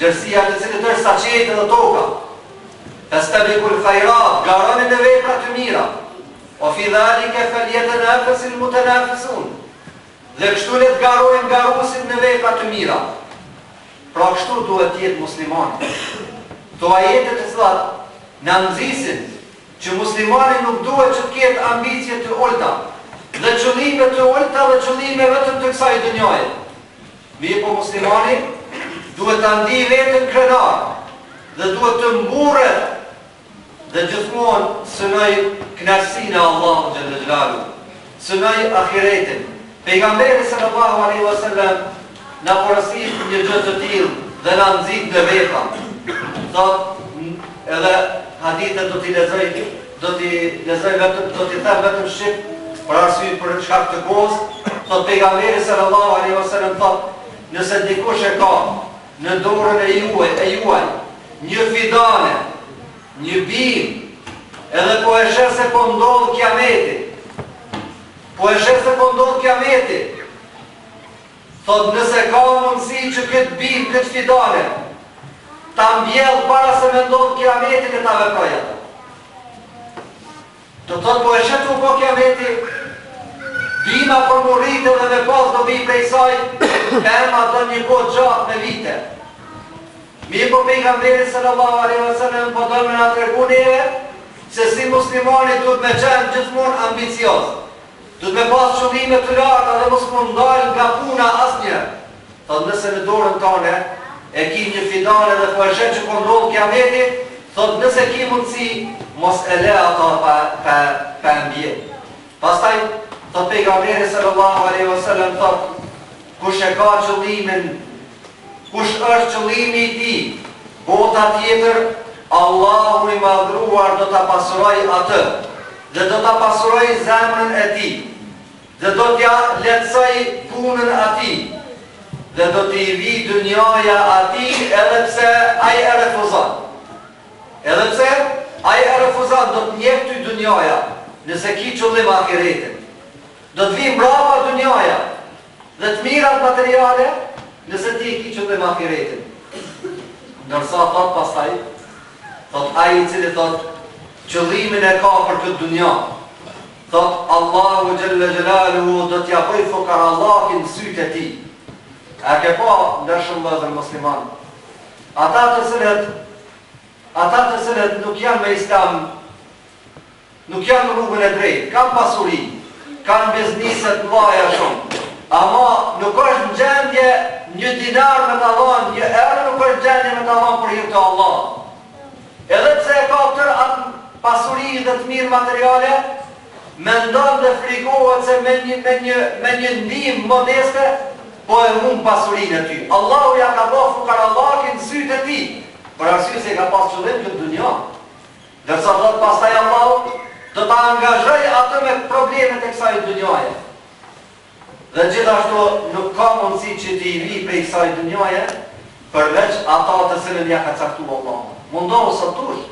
Gjerësia e të cilit është sa qiejt dhe toka, Fastabiqul khairat, garoni në vepra të mira, Wa fi dhalike falyatanafasil mutanafisun, dhe kështu le të garojnë garuesit në vepra të mira. Pra kështu duhet të jetë muslimani. Këto ajete të cilat na nxisin që muslimani nuk duhet që të ketë ambicie të ulëta dhe qëllime të ulëta dhe qëllime vetëm të kësaj dynjaje, Mirëpo muslimani duhet ta ndiejë veten krenar dhe duhet të mburret dhe gjithmonë synon kënaqësinë e Allahut xhelle xhelaluhu, synon ahiretin. Pejgamberi sallallahu alejhi ve sellem na porosit një gjë të tillë dhe na nxit në vepra. Thotë edhe hadithet do t'i lexoj Do t'i lexoj vetëm, do t'i them vetëm shqip, për arsye për shkak të kohës, thotë Pejgamberi sallallahu alejhi ve selem thotë, Nëse dikush e ka në dorën e juaj, e juaj, një fidane, një bimë, edhe po e sheh se po ndodh Kiameti, po e sheh se po ndodh Kiameti, Thotë nëse ka mundësi që këtë bimë, këtë fidane, ta mbjellë para se me ndodhë kiameti le ta veprojë atë. Do të thotë po e sheh tu u bo kiameti, bima për m'u rritë dhe me pas dobi prej saj, ama do një kohë të gjatë me vite. Mirëpo pejgamberi sallallahu alaihi wasallam po don me na tregu neve se si muslimani duhet me qenë gjithmonë ambicioz. Duhet me pas qëllime të larta dhe mos mu ndal nga puna asnjëherë. Thotë nëse në dorën tënde e ki një fidan dhe po e sheh që po ndodh kiameti, thotë nëse ki mundësi mos e le atë pa pa e mbjellë. Pastaj thotë pejgamberi sallallahu alejhi wasallam thotë kush e ka qëllimin Kush është qëllimi i tij, bota tjetër, Allahu i Madhëruar do ta pasurojë atë dhe do ta pasurojë zemrën e tij dhe do t'ia lehtësojë punën atij dhe do t'i vijë dynjaja atij edhe pse ai e refuzon. Edhe pse ai e refuzon do të vjen ty dynjaja nëse ki qëllim ahiretin. Do të vijë mbrapa dynjaja. Dhe të mirat materiale nëse ti e ki qëllim ahiretin. Ndërsa thotë pastaj, thotë ai i cili thotë qëllimin e ka për këtë dunja, thotë Allahu xhelle xhelaluhu do t'ia bëjë fukarallëkun n'sytë e tij. A e ke pa të ndershëm vëllezër musliman? Ata të cilët ata të cilët nuk janë me Islam, Nuk janë në rrugën e drejtë, kanë pasuri, kanë biznese të mëdha shumë, ama nuk është në gjendje një dinar me ta dhënë, një euro nuk është në gjendje me ta dhënë për hir të Allahut. Edhe pse e ka tërë atë pasuri dhe të mirë materiale, mendon dhe frikohet se me një me një me një ndihmë modeste po e humb pasurinë e tij. Allahu ja ka bërë fukarallëkun n'sytë e tij, për arsye se ka pas qëllim këtë dunja. Ndërsa thotë pastaj Allahu do ta angazhojë atë me problemet e kësaj dunjaje. Dhe gjithashtu nuk ka mundësi që t'i vijë prej kësaj dunjaje përveç ata të cilën ja ka caktuar Allahu. Mundohu sa dush.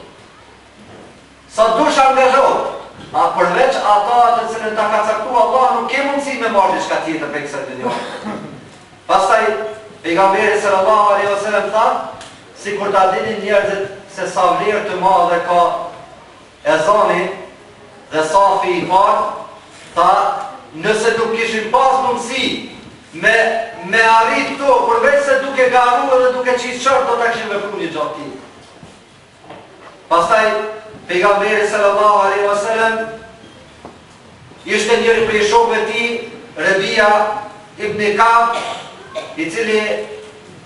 Sa dush angazhohu. A përveç ata të cilën ta ka caktuar Allahu nuk ke mundësi me marrë diçka tjetër prej kësaj dunjaje. Pastaj pejgamberi sallallahu alaihi wasallam thotë, Sikur ta dinin njerëzit se sa vlerë të madhe ka ezani dhe safi i parë, tha, Nëse nuk kishin pas mundësi me me arrit këto, përveçse duke garu edhe duke qit short do ta kishin vepru një gjë të tillë. Pastaj, Pejgamberi, sallallahu alejhi ve selem, Ishte njëri prej shokëve të tij, Rebija ibn Ka'b, i cili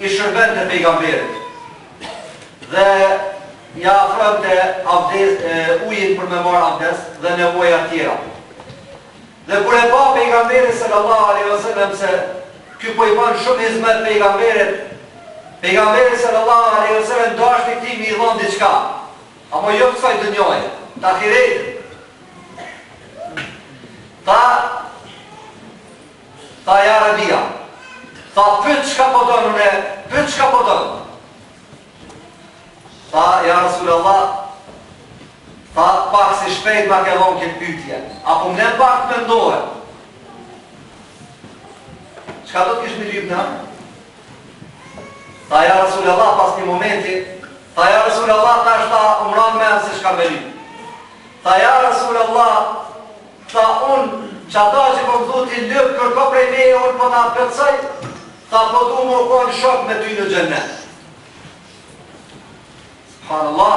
i shërbente Pejgamberit dhe ia afronte ujin për me marrë abdes dhe nevojat tjera. Dhe kur e pa Pejgamberi sallallahu alejhi ve sellem se ky po i bën shumë hizmet Pejgamberit, Pejgamberi sallallahu alejhi ve sellem dashti këtij me i dhënë diçka. Apo jo kësaj dynjaje, të ahiretit. Tha, tha ja Rabia, tha pyt qka po donë une, pyt qka po donë. Tha ja Rasul Allah, tha pak si shpejt ma ke bonë këtë pytje, apo më le pak të mendohem. Qka do të kisha me lypë? Tha, Ja Resulallah, pas një momenti, tha, Ja Resulallah, tash tha, u mran mend se çka me lyp. Tha, Ja Resulallah, tha, unë, qata që po më thu ti lyp, kërko pej meje, unë po ta plotësoj, tha, po du më u kon shok me ty në xhennet. Subhanallah.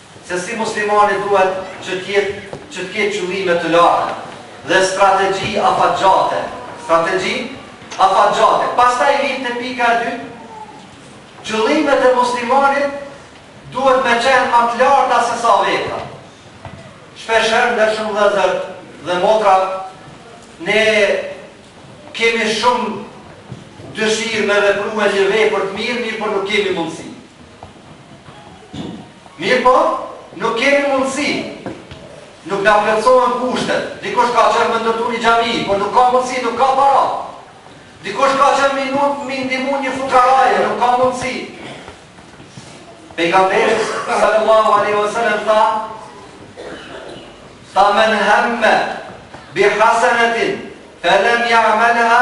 Se si muslimani duhet që të jetë që të ketë qëllime të larta dhe strategji afatgjate, strategji afatgjate. Pastaj vjen te pika e dytë, qëllimet e muslimanit duhet me qenë ma të larta se sa vepra. Shpesh herë të nderuem vëllezër dhe motra ne kemi shumë dëshirë me veprue një vepër të mirë mirëpo nuk kemi mundësi. Mirëpo, nuk kemi mundësi. Nuk na plotësohen kushtet. Dikush ka qef me ndërtu një xhami, por nuk ka mundësi, nuk ka para. Dikush ka qef me i mut, me i ndihmu një fukaraje, nuk ka mundësi. Pejgamberi sallallahu alaihi wasallam tha: "Fa men hamma bi hasanetin fa lam ya'malha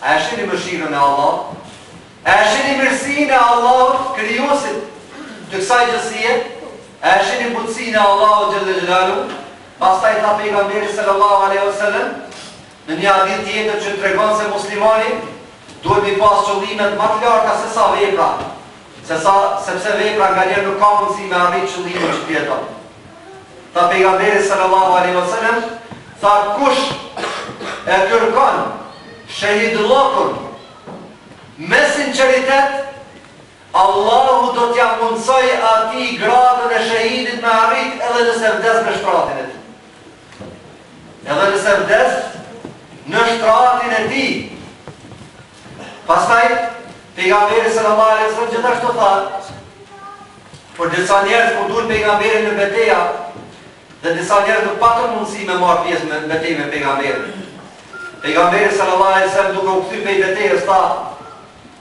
A e shihni mëshirën e Allahut? A e shihni mirësinë e Allahut, Krijuesit të kësaj gjithësie? A e shihni butësinë e Allahut xhelle xhelaluhu? Pastaj tha Pejgamberi sallallahu alejhi ve sellem në një hadith tjetër që tregon se muslimani duhet me i pas qëllimet më të larta se sa vepra, se sa sepse vepra nganjëherë nuk ka mundësi me arrit qëllimin që ti e don. Tha Pejgamberi sallallahu alejhi ve sellem, tha kush e kërkon shehidllokun me sinqeritet, Allahu do t'ia mundësojë atij gradën e shehidit me arrit edhe nëse vdes në shtratin e tij. Edhe nëse vdes në shtratin e tij. Pastaj Pejgamberi sallallahu alejhi ve sellem gjithashtu tha, Por disa njerëz kur dul pejgamberi në beteja dhe disa njerëz nuk patën mundësi me marrë pjesë në betejë me pejgamberin. Pejgamberi sallallahu alejhi ve sellem duke u kthy pej betejës tha,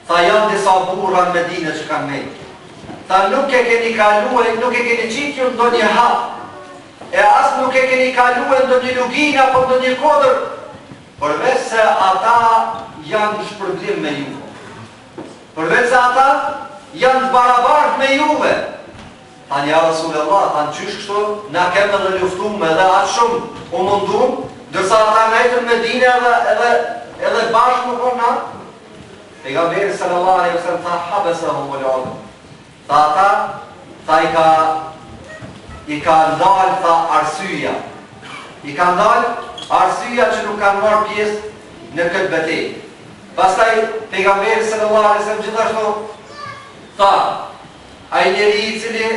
Tha janë disa burra në Medinë që kanë met. Tha nuk e keni kalue, nuk e keni qitë ju ndonjë hap, e as nuk e keni kalue ndonjë luginë apo ndonjë kodër, përveçse ata janë në shpërblim me ju. Përveç se ata janë të barabartë me juve. Thanë, Ja Resulallah, thanë, qysh kështu, na kemi edhe luftu edhe aq shumë u mundumë, ndërsa ata ngeten n'Medine edhe, edhe, edhe bashkë, me kon na? Pejgamberi, sallallahu alejhi ve sellem, tha, Habesahumul udhru. Tha ata, tha i ka i ka ndalë tha arsyja i ka ndalë arsyja që nuk kanë marrë pjesë në këtë betejë. Pastaj pejgamberi sallallahu alejhi ve sellem gjithashtu tha ai njeri i cili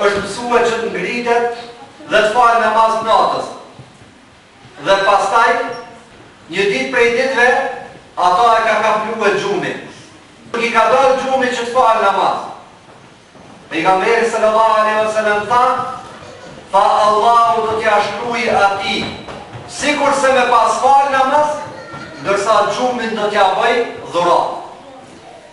është mësuar që të ngritet dhe të falë namaz natës. Dhe pastaj, një ditë prej ditëve, atë e ka kaplue gjumi. Nuk i ka dalë gjumi që të falë namaz. Pejgamberi sallallahu alejhi ve sellem tha, Tha, Allahu do t'ia shkruajë atij, sikurse me pas falë namaz, ndërsa gjumin do t'ia bëjë dhuratë.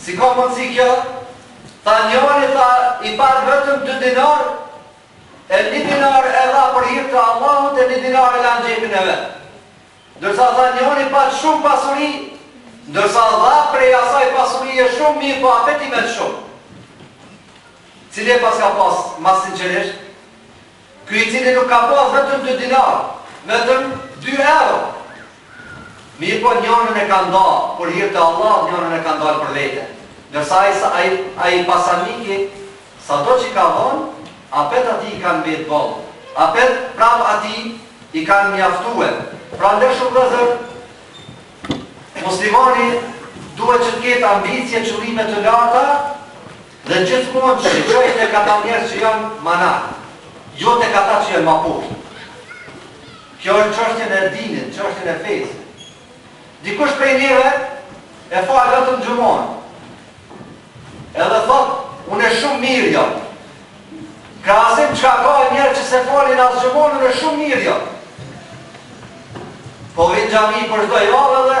Si ka mundësi kjo? Tha njëri, tha, i pat vetëm dy dinarë, e një dinarë e dha për hir të Allahut e një dinarë e la në xhepin e vet. Ndërsa tha njëri pat shumë pasuri, ndërsa dha prej asaj pasurie shumë mirëpo apet i met shumë. Cili e paska pas ma sinqerisht? Ky i cili nuk ka pas vetëm dy dinarë, vetëm dy euro. Mirëpo njërin e ka nda për hir të Allahut njërin e ka ndal për vete. Ndërsa ai ai ai pasaniki sado që ka dhon apet atij i kan mbet boll. Apet prap atij i kan mjaftue. Prandej shumë vëllezër muslimani duhet që të ketë ambicie qëllime të larta Dhe gjithmonë shikoj tek ata njerëz që janë ma nalt, jo tek ata që janë ma poshtë. Kjo është n'çështjen e dinit, n'çështjen e fesë. Dikush prej neve e fal vetëm xhumon. Edhe thotë, unë shumë mirë jam. Krahasim çka ka e njerë që s'e falin as xhumon, unë shumë mirë jam. Po vi n'xhami për çdo javë edhe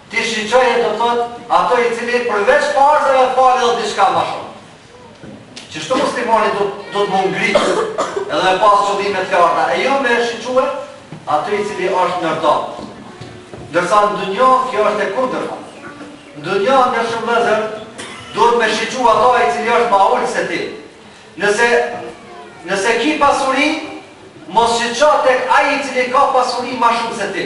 Ti shiqoje do të thotë atë i cili përveç farzeve fal edhe diçka më shumë. Qështu muslimani duhet me u ngrit edhe me pas qëllime të larta, e jo me e shique atë i cili është nër ta. Ndërsa në dunjo kjo është e kundërta. Në dunjo shumë vllezër duhet me shiqu ato i cili është ma ullë se ti. Nëse nëse ki pasuri, mos shiqo tek ai i cili ka pasuri ma shumë se ti.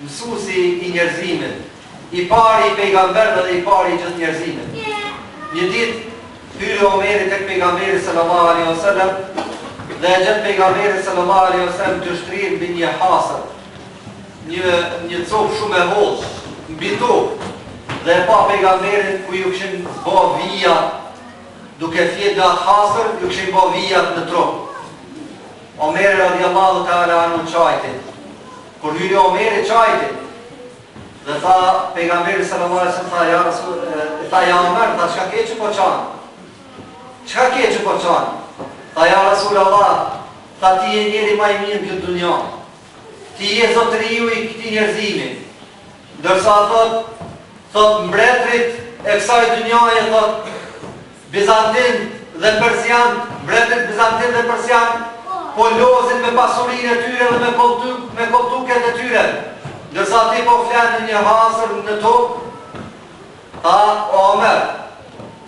Mësuesi i njerëzimit, i pari i pejgamberëve dhe i pari i gjithë njerëzimit. Një ditë, hyri Omeri tek Pejgamberi sallallahu alejhi ve sellem dhe e gjet Pejgamberin sallallahu alejhi ve sellem të shtrirë mbi një hasër, një një copë shumë e hollë, mbi tokë, dhe e pa Pejgamberin ku ju kishin bë vijat, duke fjetë nga ajo hasër, ju kishin bë vijat në trup. Omeri radijallahu ta'ala anhu qajti, kur hyri Omeri qajti, dhe tha, pejgamberi sallallahu alaihi wasallam tha, ja Rasul, tha ja Omer, tha çka ke që po qan? Çka ke që po qan? Tha ja Rasul Allah, tha ti je njeri më i mirë në këtë dunja. Ti je zotëriu i këtij njerëzimi. Ndërsa thot, thot mbretrit e kësaj dunjaje thot, Bizantinë dhe Persianë, Mbretrit Bizantinë dhe Persianë po lozin me pasurinë e tyre dhe me kolltuket e tyre, ndërsa ti po flen në një hasër në tokë? Tha Omer,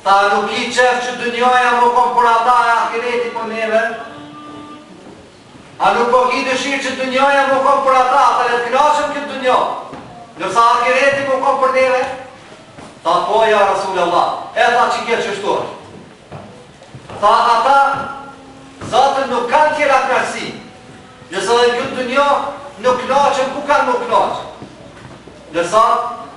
Tha nuk ki qef që dynjaja me kon për ata e ahireti për neve? A nuk po ki dëshirë që dunjaja mu kon për ata, ata le të kënaqen këtë dunja, ndërsa ahireti mu kon për neve? Tha, Po, ja Rasulellah, e tha qikja qështu është. Tha, Ata zaten nuk kanë tjera kënaqësi, nëse edhe në këtë dunja nuk kënaqen, ku kanë mu kënaqë? Ndërsa,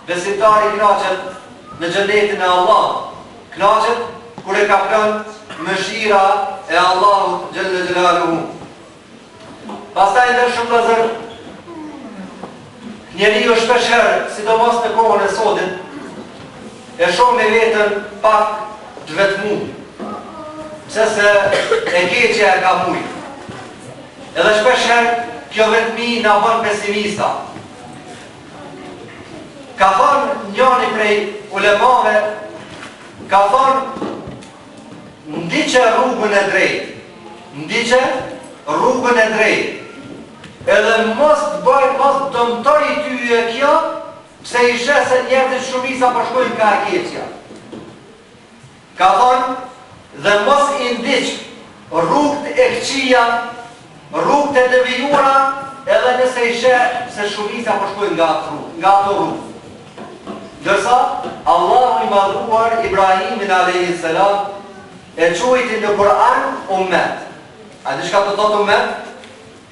besimtari kënaqet në Xhenetin e Allahut. Knaqet kur e kaplon mëshira e Allahut xhelle xhelaluhu. Pastaj nderumë vllazën, njeriu shpesh herë, sidomos në kohën e sotit, e shohim veten pak të vetëmu, pse se e keqja e ka mujë. Edhe shpesh herë, kjo vetëmi na bon pesimista. Ka thënë njëri prej ulemave, ka thënë, ndiqe rrugën e drejtë, ndiqe rrugën e drejtë, edhe mos të bëjë, mos të dëmtojë ty e kjo, pse i sheh se njerzit shumisa po shkojnë po ka e keqja. Ka thënë, Dhe mos i ndiq rrugt e këqija, rrugt e devijuara edhe nëse i sheh se shumica po shkojnë nga atë rrugë, nga ato rrugë. Ndërsa, Allahu i Madhëruar Ibrahimin alejhi selam e quajti në Kur'an ummet. A di çka do të thotë ummet?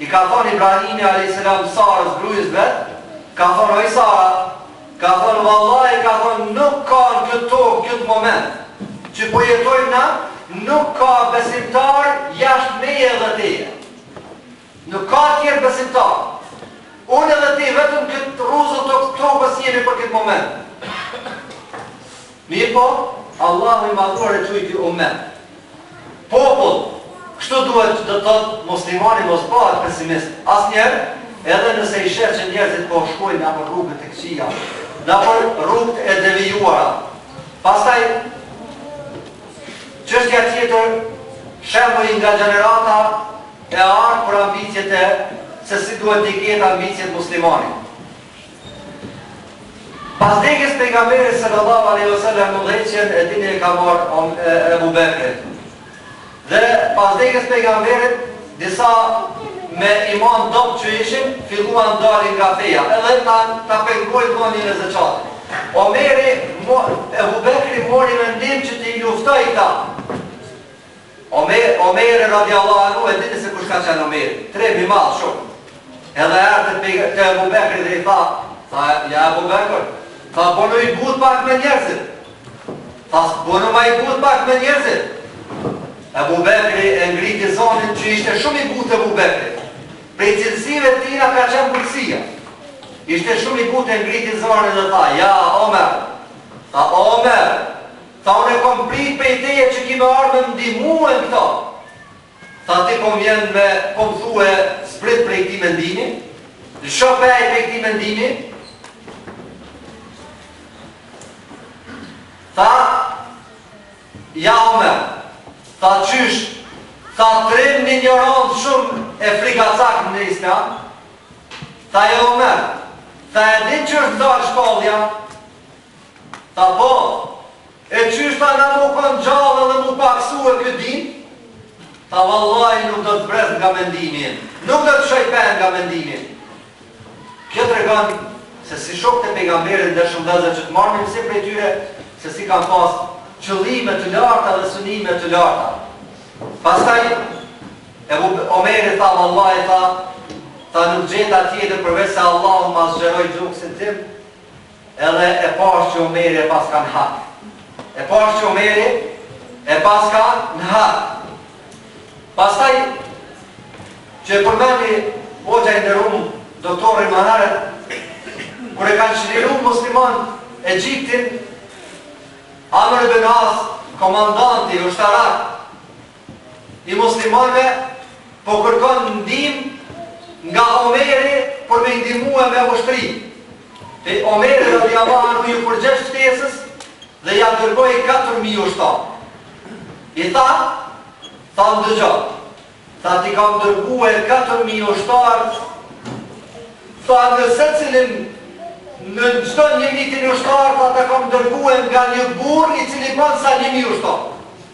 I ka thonë Ibrahimi alejhi selam Sarës grujës vet, ka thonë oj Sara, ka thonë vallahi ka thonë nuk ka në këtë tokë këtë moment që po jetojmë na nuk ka besimtar jashtë meje dhe teje. Nuk ka tjetër besimtar. Unë edhe ti vetëm n'këtë rruzë të tokës jemi për këtë moment. Mirëpo, Allahu i Madhëruar e quajti ummet, popull. Kështu duhet të thotë muslimani mos bahet pesimist asnjëherë, edhe nëse i sheh që njerëzit po shkojnë nëpër rrugët e këqija, nëpër rrugët e devijuara. Pastaj, çështja tjetër, shembulli nga gjenerata e artë për ambiciet e se si duhet t'i ketë ambiciet muslimani. Pas vdekjes së Pejgamberit sallallahu alejhi ve sellem udhëheqjen e dini e ka marrë Ebu Bekri. Dhe pas vdekjes së Pejgamberit disa me iman t'dobët që ishin filluan t'dalin nga feja edhe ta ta pengojnë dhënien e zeqatit. Omeri, Ebu Bekri mori vendim që t'i luftojë ata. Omer, Omeri radijallahu anhu, e dini se kush ka qenë Omeri, trim i madh shumë. Edhe erdhi te, te Ebu Bekri dhe i tha, tha, ja Ebu Bekr, tha, bonu i but pak me njerëzit. Tha, bonu ma i but pak me njerëzit. Ebu Bekri e ngriti zonin që ishte shumë i but Ebu Bekri. Prej cilësive të tina ka qenë butësia. Ishte shumë i but e ngriti zonin dhe tha, ja Omer, tha, Omer, Tha unë e kom prit prej teje që ki me ardh me m'ndihmu në këto. Tha ti po m'vjen me po m'thue zbrit prej këtij mendimi, lsho pe prej këtij mendimi. Tha ja Omer, tha qysh, tha trim n'injorancë shum e frikacak në Islam, tha jo Omer, tha e din që është ndalë shpallja? Tha po, e qysh tha na mu kon gjallë edhe mu pakësu ky din? Tha vallahi nuk do të zbres nga mendimi im, nuk do të lshoj pe nga mendimi im. Kjo tregon se si shokët e Pejgamberit t'ndershëm vëllezër që të marrim mësim prej tyre se si kanë pas qëllime të larta dhe synime të larta. Pastaj Ebu Omeri tha vallahi tha tha nuk gjeta tjetër përveç se Allahu ma zgjeroi gjoksin tim, Edhe e pashë që Omeri e paska hak. E pashë që Omeri e paska hak. Pastaj, që e përmendi hoxha i nderum, doktori Maharet, kur e kanë çliru muslimanët Egjiptin, Amr ibn As, komandanti ushtarak, I muslimanëve po kërkon ndihmë nga Omeri për me i ndihmue me ushtri. Dhe Omeri radijallahu anhu iu përgjigj ftesës dhe ia dërgoi katër mijë ushtarë. I tha, Tha dëgjo, tha t'i kam dërgue katër mijë ushtarë, tha në secilin në çdo një mijtin ushtar tha ta kam dërgue nga një burrë i cili bën sa një mijë ushtarë.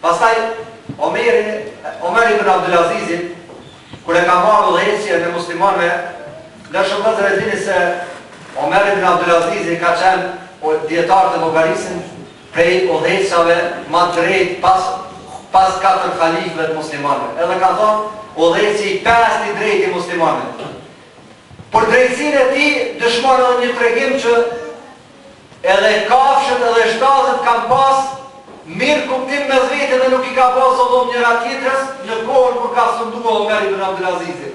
Pastaj Omeri, Omer ibn Abdulazizi, kur e ka marrë udhëheqjen e muslimanëve, ndershëm vëllezër e dini se Omer ibn Abdulazizi ka qenë dijetarët e llogarisin prej udhëheqësave ma të drejtë pas pas katër halifëve të muslimanëve, edhe kanë thonë udhëheqësi i pestë i drejtë i muslimanëve. Për drejtësinë e tij dëshmon edhe një tregim që Edhe kafshët edhe shtazët kanë pas mirëkuptim mes vete dhe nuk i ka ba zullum njëra tjetrës në kohën kur ka sundua Omer ibn Abdul Azizi.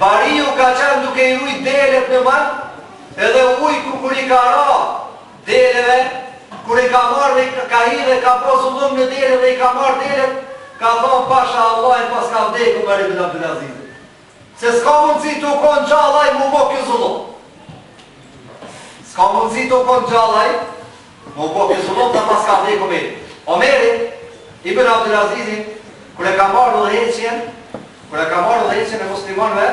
Bariu ka qenë duke i rujt delet në mal edhe ujku kur i ka ra deleve, kur i ka marrë ka hi dhe ka ba zullum në delet dhe i ka marrë delet, ka thonë pasha Allahin paska vdekë Omer ibn Abdul Azizi. Se s'ka mundësi tu kon gjallë ai mu bo ky zullum S'ka mundësi tu kon gjallë ai mu bo ky zullum tha paska vdekë Omeri Omeri Ibn Abdul Azizi kur e ka marrë udhëheqjen kur e ka marrë udhëheqjen e muslimanëve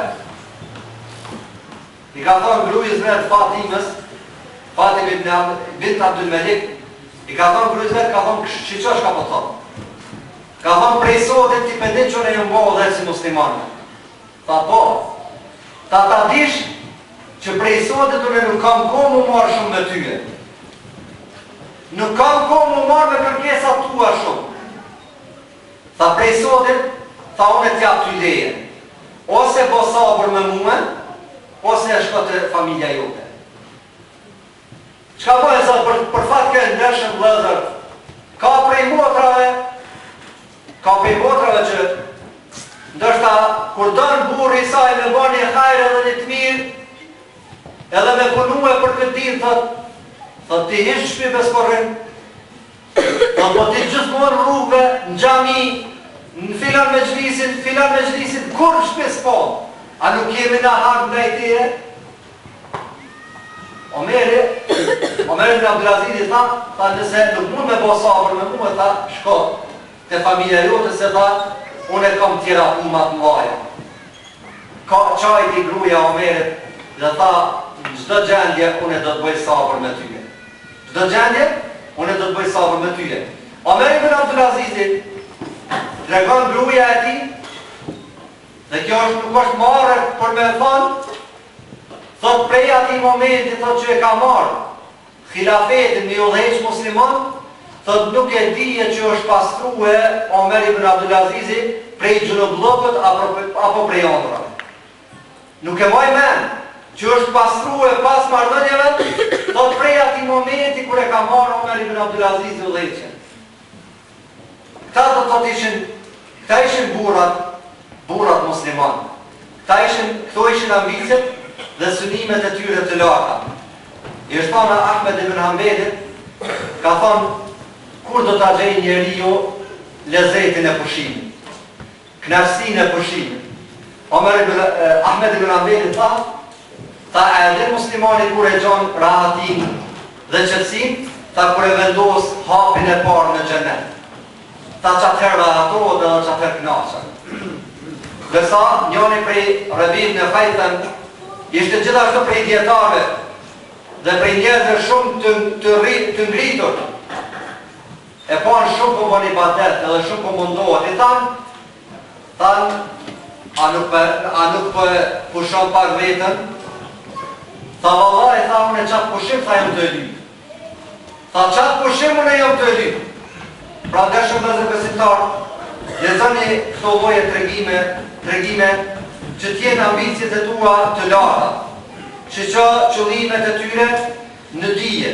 I ka thënë gruajës vet Fatimës, Fatime bint Abdul Malik, i ka thënë gruajës vet, ka thënë kqyr çka po thotë. Ka thënë prej sotit ti pe din që unë jam bo udhëheqësi i muslimanëve. Tha po, tha ta dish që prej sotit tha unë nuk kam kohë mu marrë shumë me tyje. Nuk kam kohë mu marrë me kërkesat tua shumë. Tha prej sotit tha unë të jap ty dy zgjidhje ose bo sabër me mue ose shko te familja jote çka bojn sot për për fat keq ndershëm vllëzër ka prej motrave ka prej motrave që ndoshta kur don burri i saj me bo një hajr edhe një të mir edhe me punue për këtë din thot thot ti hiç shpi be s'po rrin Po ti gjithmonë rrugëve, në xhami, në filan mexhlisin, filan mexhlisin, kurrë në shtëpi s'po rrin! A nuk kemi na hak ndaj teje? Omeri, Omer ibn Abdulaziz i tha, tha nëse nuk mund me bo sabër me mua, tha, shko te familja jote se tha, unë i kam tjera punë ma të mëdhaja. Qajti gruaja e Omerit dhe tha, në çdo gjendje unë do të bëj sabër me ty. Çdo gjendje, unë do të bëj sabër me tye. Omer ibn Abdul Azizi tregon gruaja e tij, dhe kjo nuk është marre për me thonë, thotë prej atij momenti, thotë që e ka marrë, hilafetin me udhëheq muslimanët, thotë nuk e di që është pastrue Omer ibn Abdul Azizi prej xhunubllëkut apo prej ondrre. Nuk e maj mend, që është pastrue pas marrëdhënieve, thotë prej atij momenti kur e ka marrë Omer ibn Abdulazizi udhëheqjen. Këta do të thotë ishin, këta ishin burrat, burrat muslimanë. Këta ishin, këto ishin ambiciet dhe synimet e tyre të larta. I është thanë Ahmed ibn Hanbelit, ka thanë, kur do ta gjejë njeriu lezetin e pushimit? Kënaqësinë e pushimit. Omer Ahmed ibn Hanbeli tha, Tha e din muslimani kur e gjon rahatinë dhe qetësinë, tha kur e vendos hapin e parë në xhenet. Tha qatëherë rahatohet edhe qatëherë kënaqet. Ndërsa njëri prej Rebi ibn Hajthem ishte gjithashtu prej dijetarëve dhe prej njerëzve shumë të të, të ngritur. E panë shumë po bën ibadet edhe shumë po mundohet i thanë thanë a nuk po a nuk po e pushon pak veten tha vallai tha unë qat pushim tha jam ka du tha qat pushim unë jam ka du pra të dashun vëllezër besimtarë lexoni këto lloje tregime tregime që t'jenë ambiciet e tua të larta shiqo qëllimet e tyre në dije,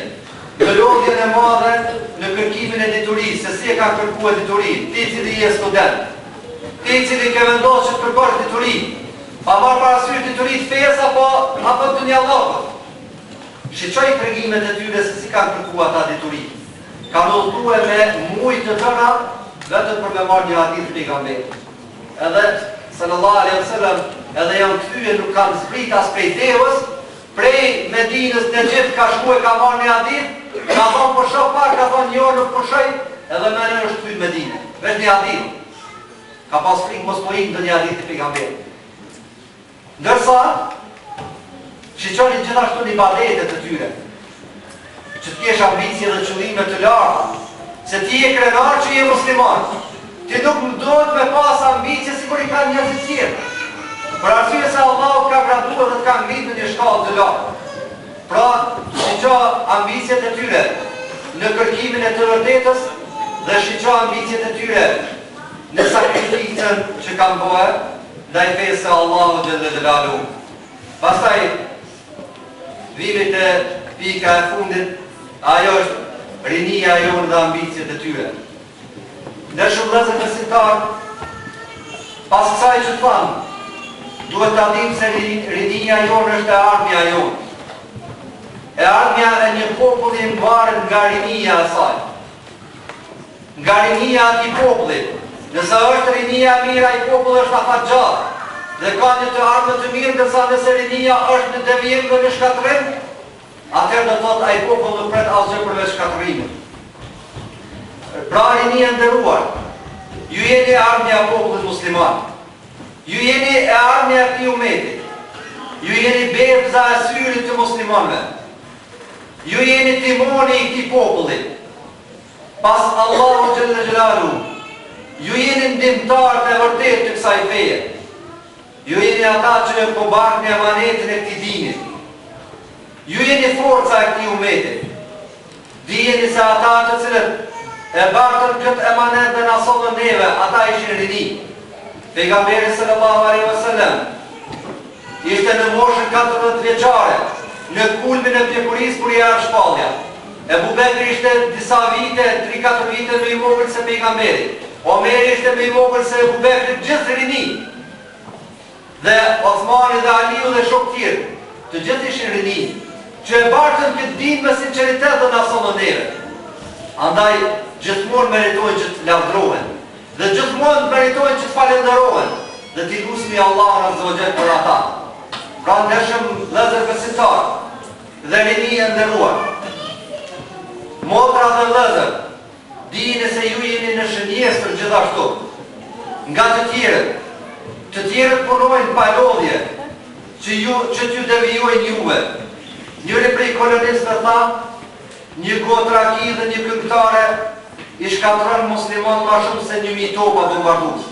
në lodhjen e madhe në kërkimin e diturisë, se si e kanë kërkue diturinë, ti i cili je student, ti i cili ke vendosë që të kërkosh dituri, pa marrë parasysh dituri t'fesë apo apo t'dunjallëkut. Shiqoji tregimet e tyre se si kanë kërkue ata dituri. Kanë udhëtue me muaj të tërë, vetëm për me marrë një hadith t'Pejgamberit. Edhe, sallallahu alaihi wasallam, edhe janë kthye nuk kanë zbrit as prej deves, Prej Medinës në Egjipt ka shku e ka marrë ni hadith, ka thonë pusho pak, ka thonë një orë nuk pushoj, edhe menjëherë është kthye në Medinë. Veç ni hadith. Ka pas frikë mos po ikë ndonjë hadith i Pejgamberit. Ndërsa, shiqoni gjithashtu në ibadetet e tyre. Që të kesh ambicie dhe qëllime të larta, se ti je krenar që je musliman. Ti nuk duhet me pas ambicie sikur i kanë njerëzit tjerë. Për arsye se Allahu të ka gradue dhe të ka ngrit në një shkallë të lartë. Pra, shiqo ambicien e tyre në kërkimin e të vërtetës dhe shiqo ambicien e tyre në sakrificën që kanë bo ndaj fesë së Allahut xhelle xhelaluhu. Pastaj, Vijmë te pika e fundit, ajo është rinia jonë dhe ambiciet e tyre. Të ndershëm vëllezër besimtarë, pas kësaj që tham, duhet ta dimë se rinia jonë është e ardhmja jonë. E ardhmja e një populli mbaret nga rinia e saj. Nga rinia e atij populli. Nëse është rinia e mirë ai popull është afatgjatë dhe ka një të ardhme të mirë ndërsa nëse rinia është në devijim dhe në shkatërrim atëherë do të thotë ai popull nuk pret asgjë përveç shkatërrimit. Pra rinia e nderuar, ju jeni e ardhmja e popullit musliman. Ju jeni e ardhmja e këtij umetit. Ju jeni bebza e syrit të muslimanëve. Ju jeni timoni i këtij populli. Pas Allahut xhelle xhelaluhu, ju jeni ndihmëtarët e vërtetë të kësaj feje. Ju jeni ata që e mbani emanetin e këtij dini. Ju jeni forca e këtij ummeti. Dijeni se ata të cilët e bartën këtë emanet dhe na sollën neve, ata ishin rini. Pejgamberi sallallahu alejhi ve sellem Ishte në moshën katërdhjetë vjeçare, në kulmin e pjekurisë kur i erdh shpallja. Ebu Bekri ishte disa vite, tri-katër vite më i vogël se Pejgamberi. Omeri ishte më i vogël se Ebu Bekri gjithë rini. Dhe Osmani dhe Aliu dhe shokët tjerë, të gjithë ishin rini, që e bartën këtë din me sinqeritet dhe na sollën neve. Andaj, gjithmonë meritojnë që të lavdërohen. Dhe gjithmonë meritojnë që të falënderohen dhe ta lusim Allahun Azza wa Jall për ata. Pra ndershëm vëllezër besimtarë dhe rini e nderuar, motra dhe vëllezër, dijini se ju jeni në shënjestër gjithashtu nga të tjerët. Të tjerët punojnë pa lodhje që ju që t'ju devijojnë juve. Njëri prej kolonistëve tha, Një gotë raki dhe një këngëtare i shkatërron muslimanët ma shumë se një mijë topa bombardus.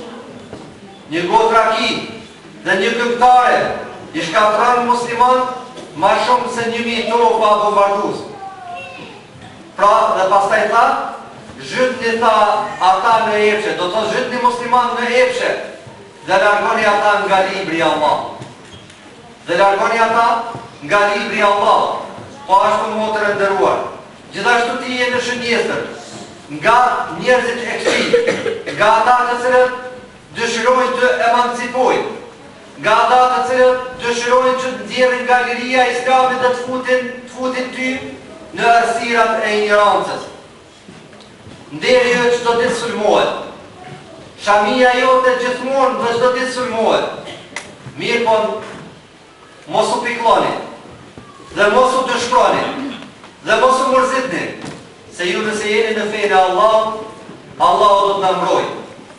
Një gotë raki dhe një këngëtare i shkatërron muslimanët ma shumë se një mijë topa bombardus. Pra dhe pastaj tha, zhytni tha ata në epshe, do të thotë zhytni muslimanët në epshe dhe largoni ata nga libri i Allahut. Dhe largoni ata nga Libri i Allahut. Po ashtu motër e nderuar, gjithashtu ti je në shënjestër nga njerëzit e këqij, nga ata të cilët dëshirojnë të të emancipojnë, nga ata të cilët dëshirojnë që të nxjerrin nga liria e Islamit dhe të futin ty në errësirat e injorancës. Nderi yt çdo ditë sulmohet. Shamia jote gjithmonë dhe çdo ditë sulmohet. Mirëpo mos u piklloni. Dhe mos u dëshproni. Dhe mos u mërzitni. Se ju nëse jeni në fenë e Allahut, Allahu do të na mbrojë.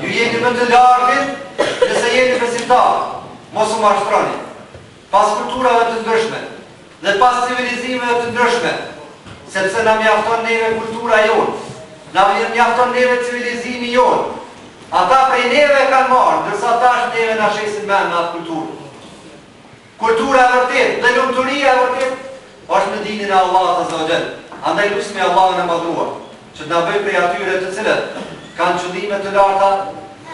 Ju jeni më të lartit nëse jeni besimtarë, mos u mashtroni. Pas kulturave të ndryshme dhe pas civilizimeve të ndryshme, sepse na mjafton neve kultura jonë, na mjafton neve civilizimi jonë. Ata prej neve e kanë marrë, ndërsa tash neve na shesin mend me atë kulturë. Kultura e vërtetë dhe lumturia e vërtetë është në dinin e Allahut azza wa jall. Andaj lusmi Allahun e Madhruar që të na bëjë prej atyre të cilët kanë qëllime të larta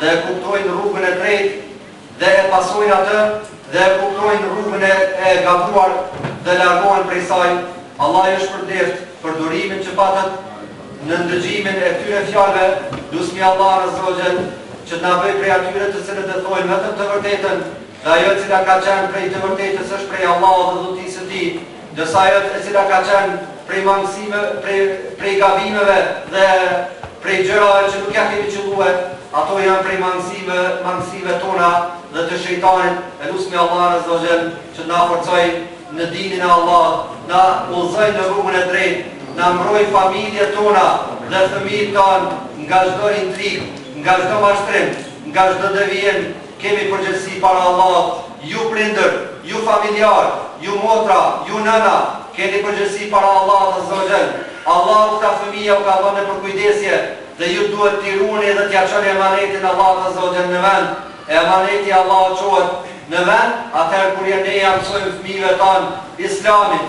dhe e kuptojnë rrugën e drejtë dhe e pasojnë atë dhe e kuptojnë rrugën e e gabuar dhe largohen prej saj. Allah ju shpërbleftë për durimin që patët në ndëgjimin e këtyre fjalëve. Lusmi Allahun azza wa jall që të na bëjë prej atyre të cilët e thonë vetëm të vërtetën Dhe ajo e cila ka qenë prej të vërtetës është prej Allahut dhe mirësisë së Tij, ndërsa ajo e cila ka qenë prej mangësime, prej, prej gabimeve dhe prej gjërave që nuk ia kemi qëllue, ato janë prej mangësime, mangësive tona dhe të shejtanit, e lusmi Allahun Azza wa Jall që të na forcojë në dinin e Allahut, të na udhëzojë në rrugën e drejtë, të na mbrojë familjet tona dhe fëmijët tanë nga çdo intrigë, nga çdo mashtrim, nga çdo devijim, Kemi përgjegjësi para Allahut, ju prindër, ju familjarë, ju motra, ju nëna, keni përgjegjësi para Allahut Azza wa Jall. Allahu këta fëmija u ka dhënë në përkujdesje dhe ju duhet t'i ruani dhe t'ia çoni emanetin Allahut Azza wa Jall në vend. E emaneti i Allahut çohet në vend atëherë kur je ne ia mësojmë fëmijëve tanë Islamin,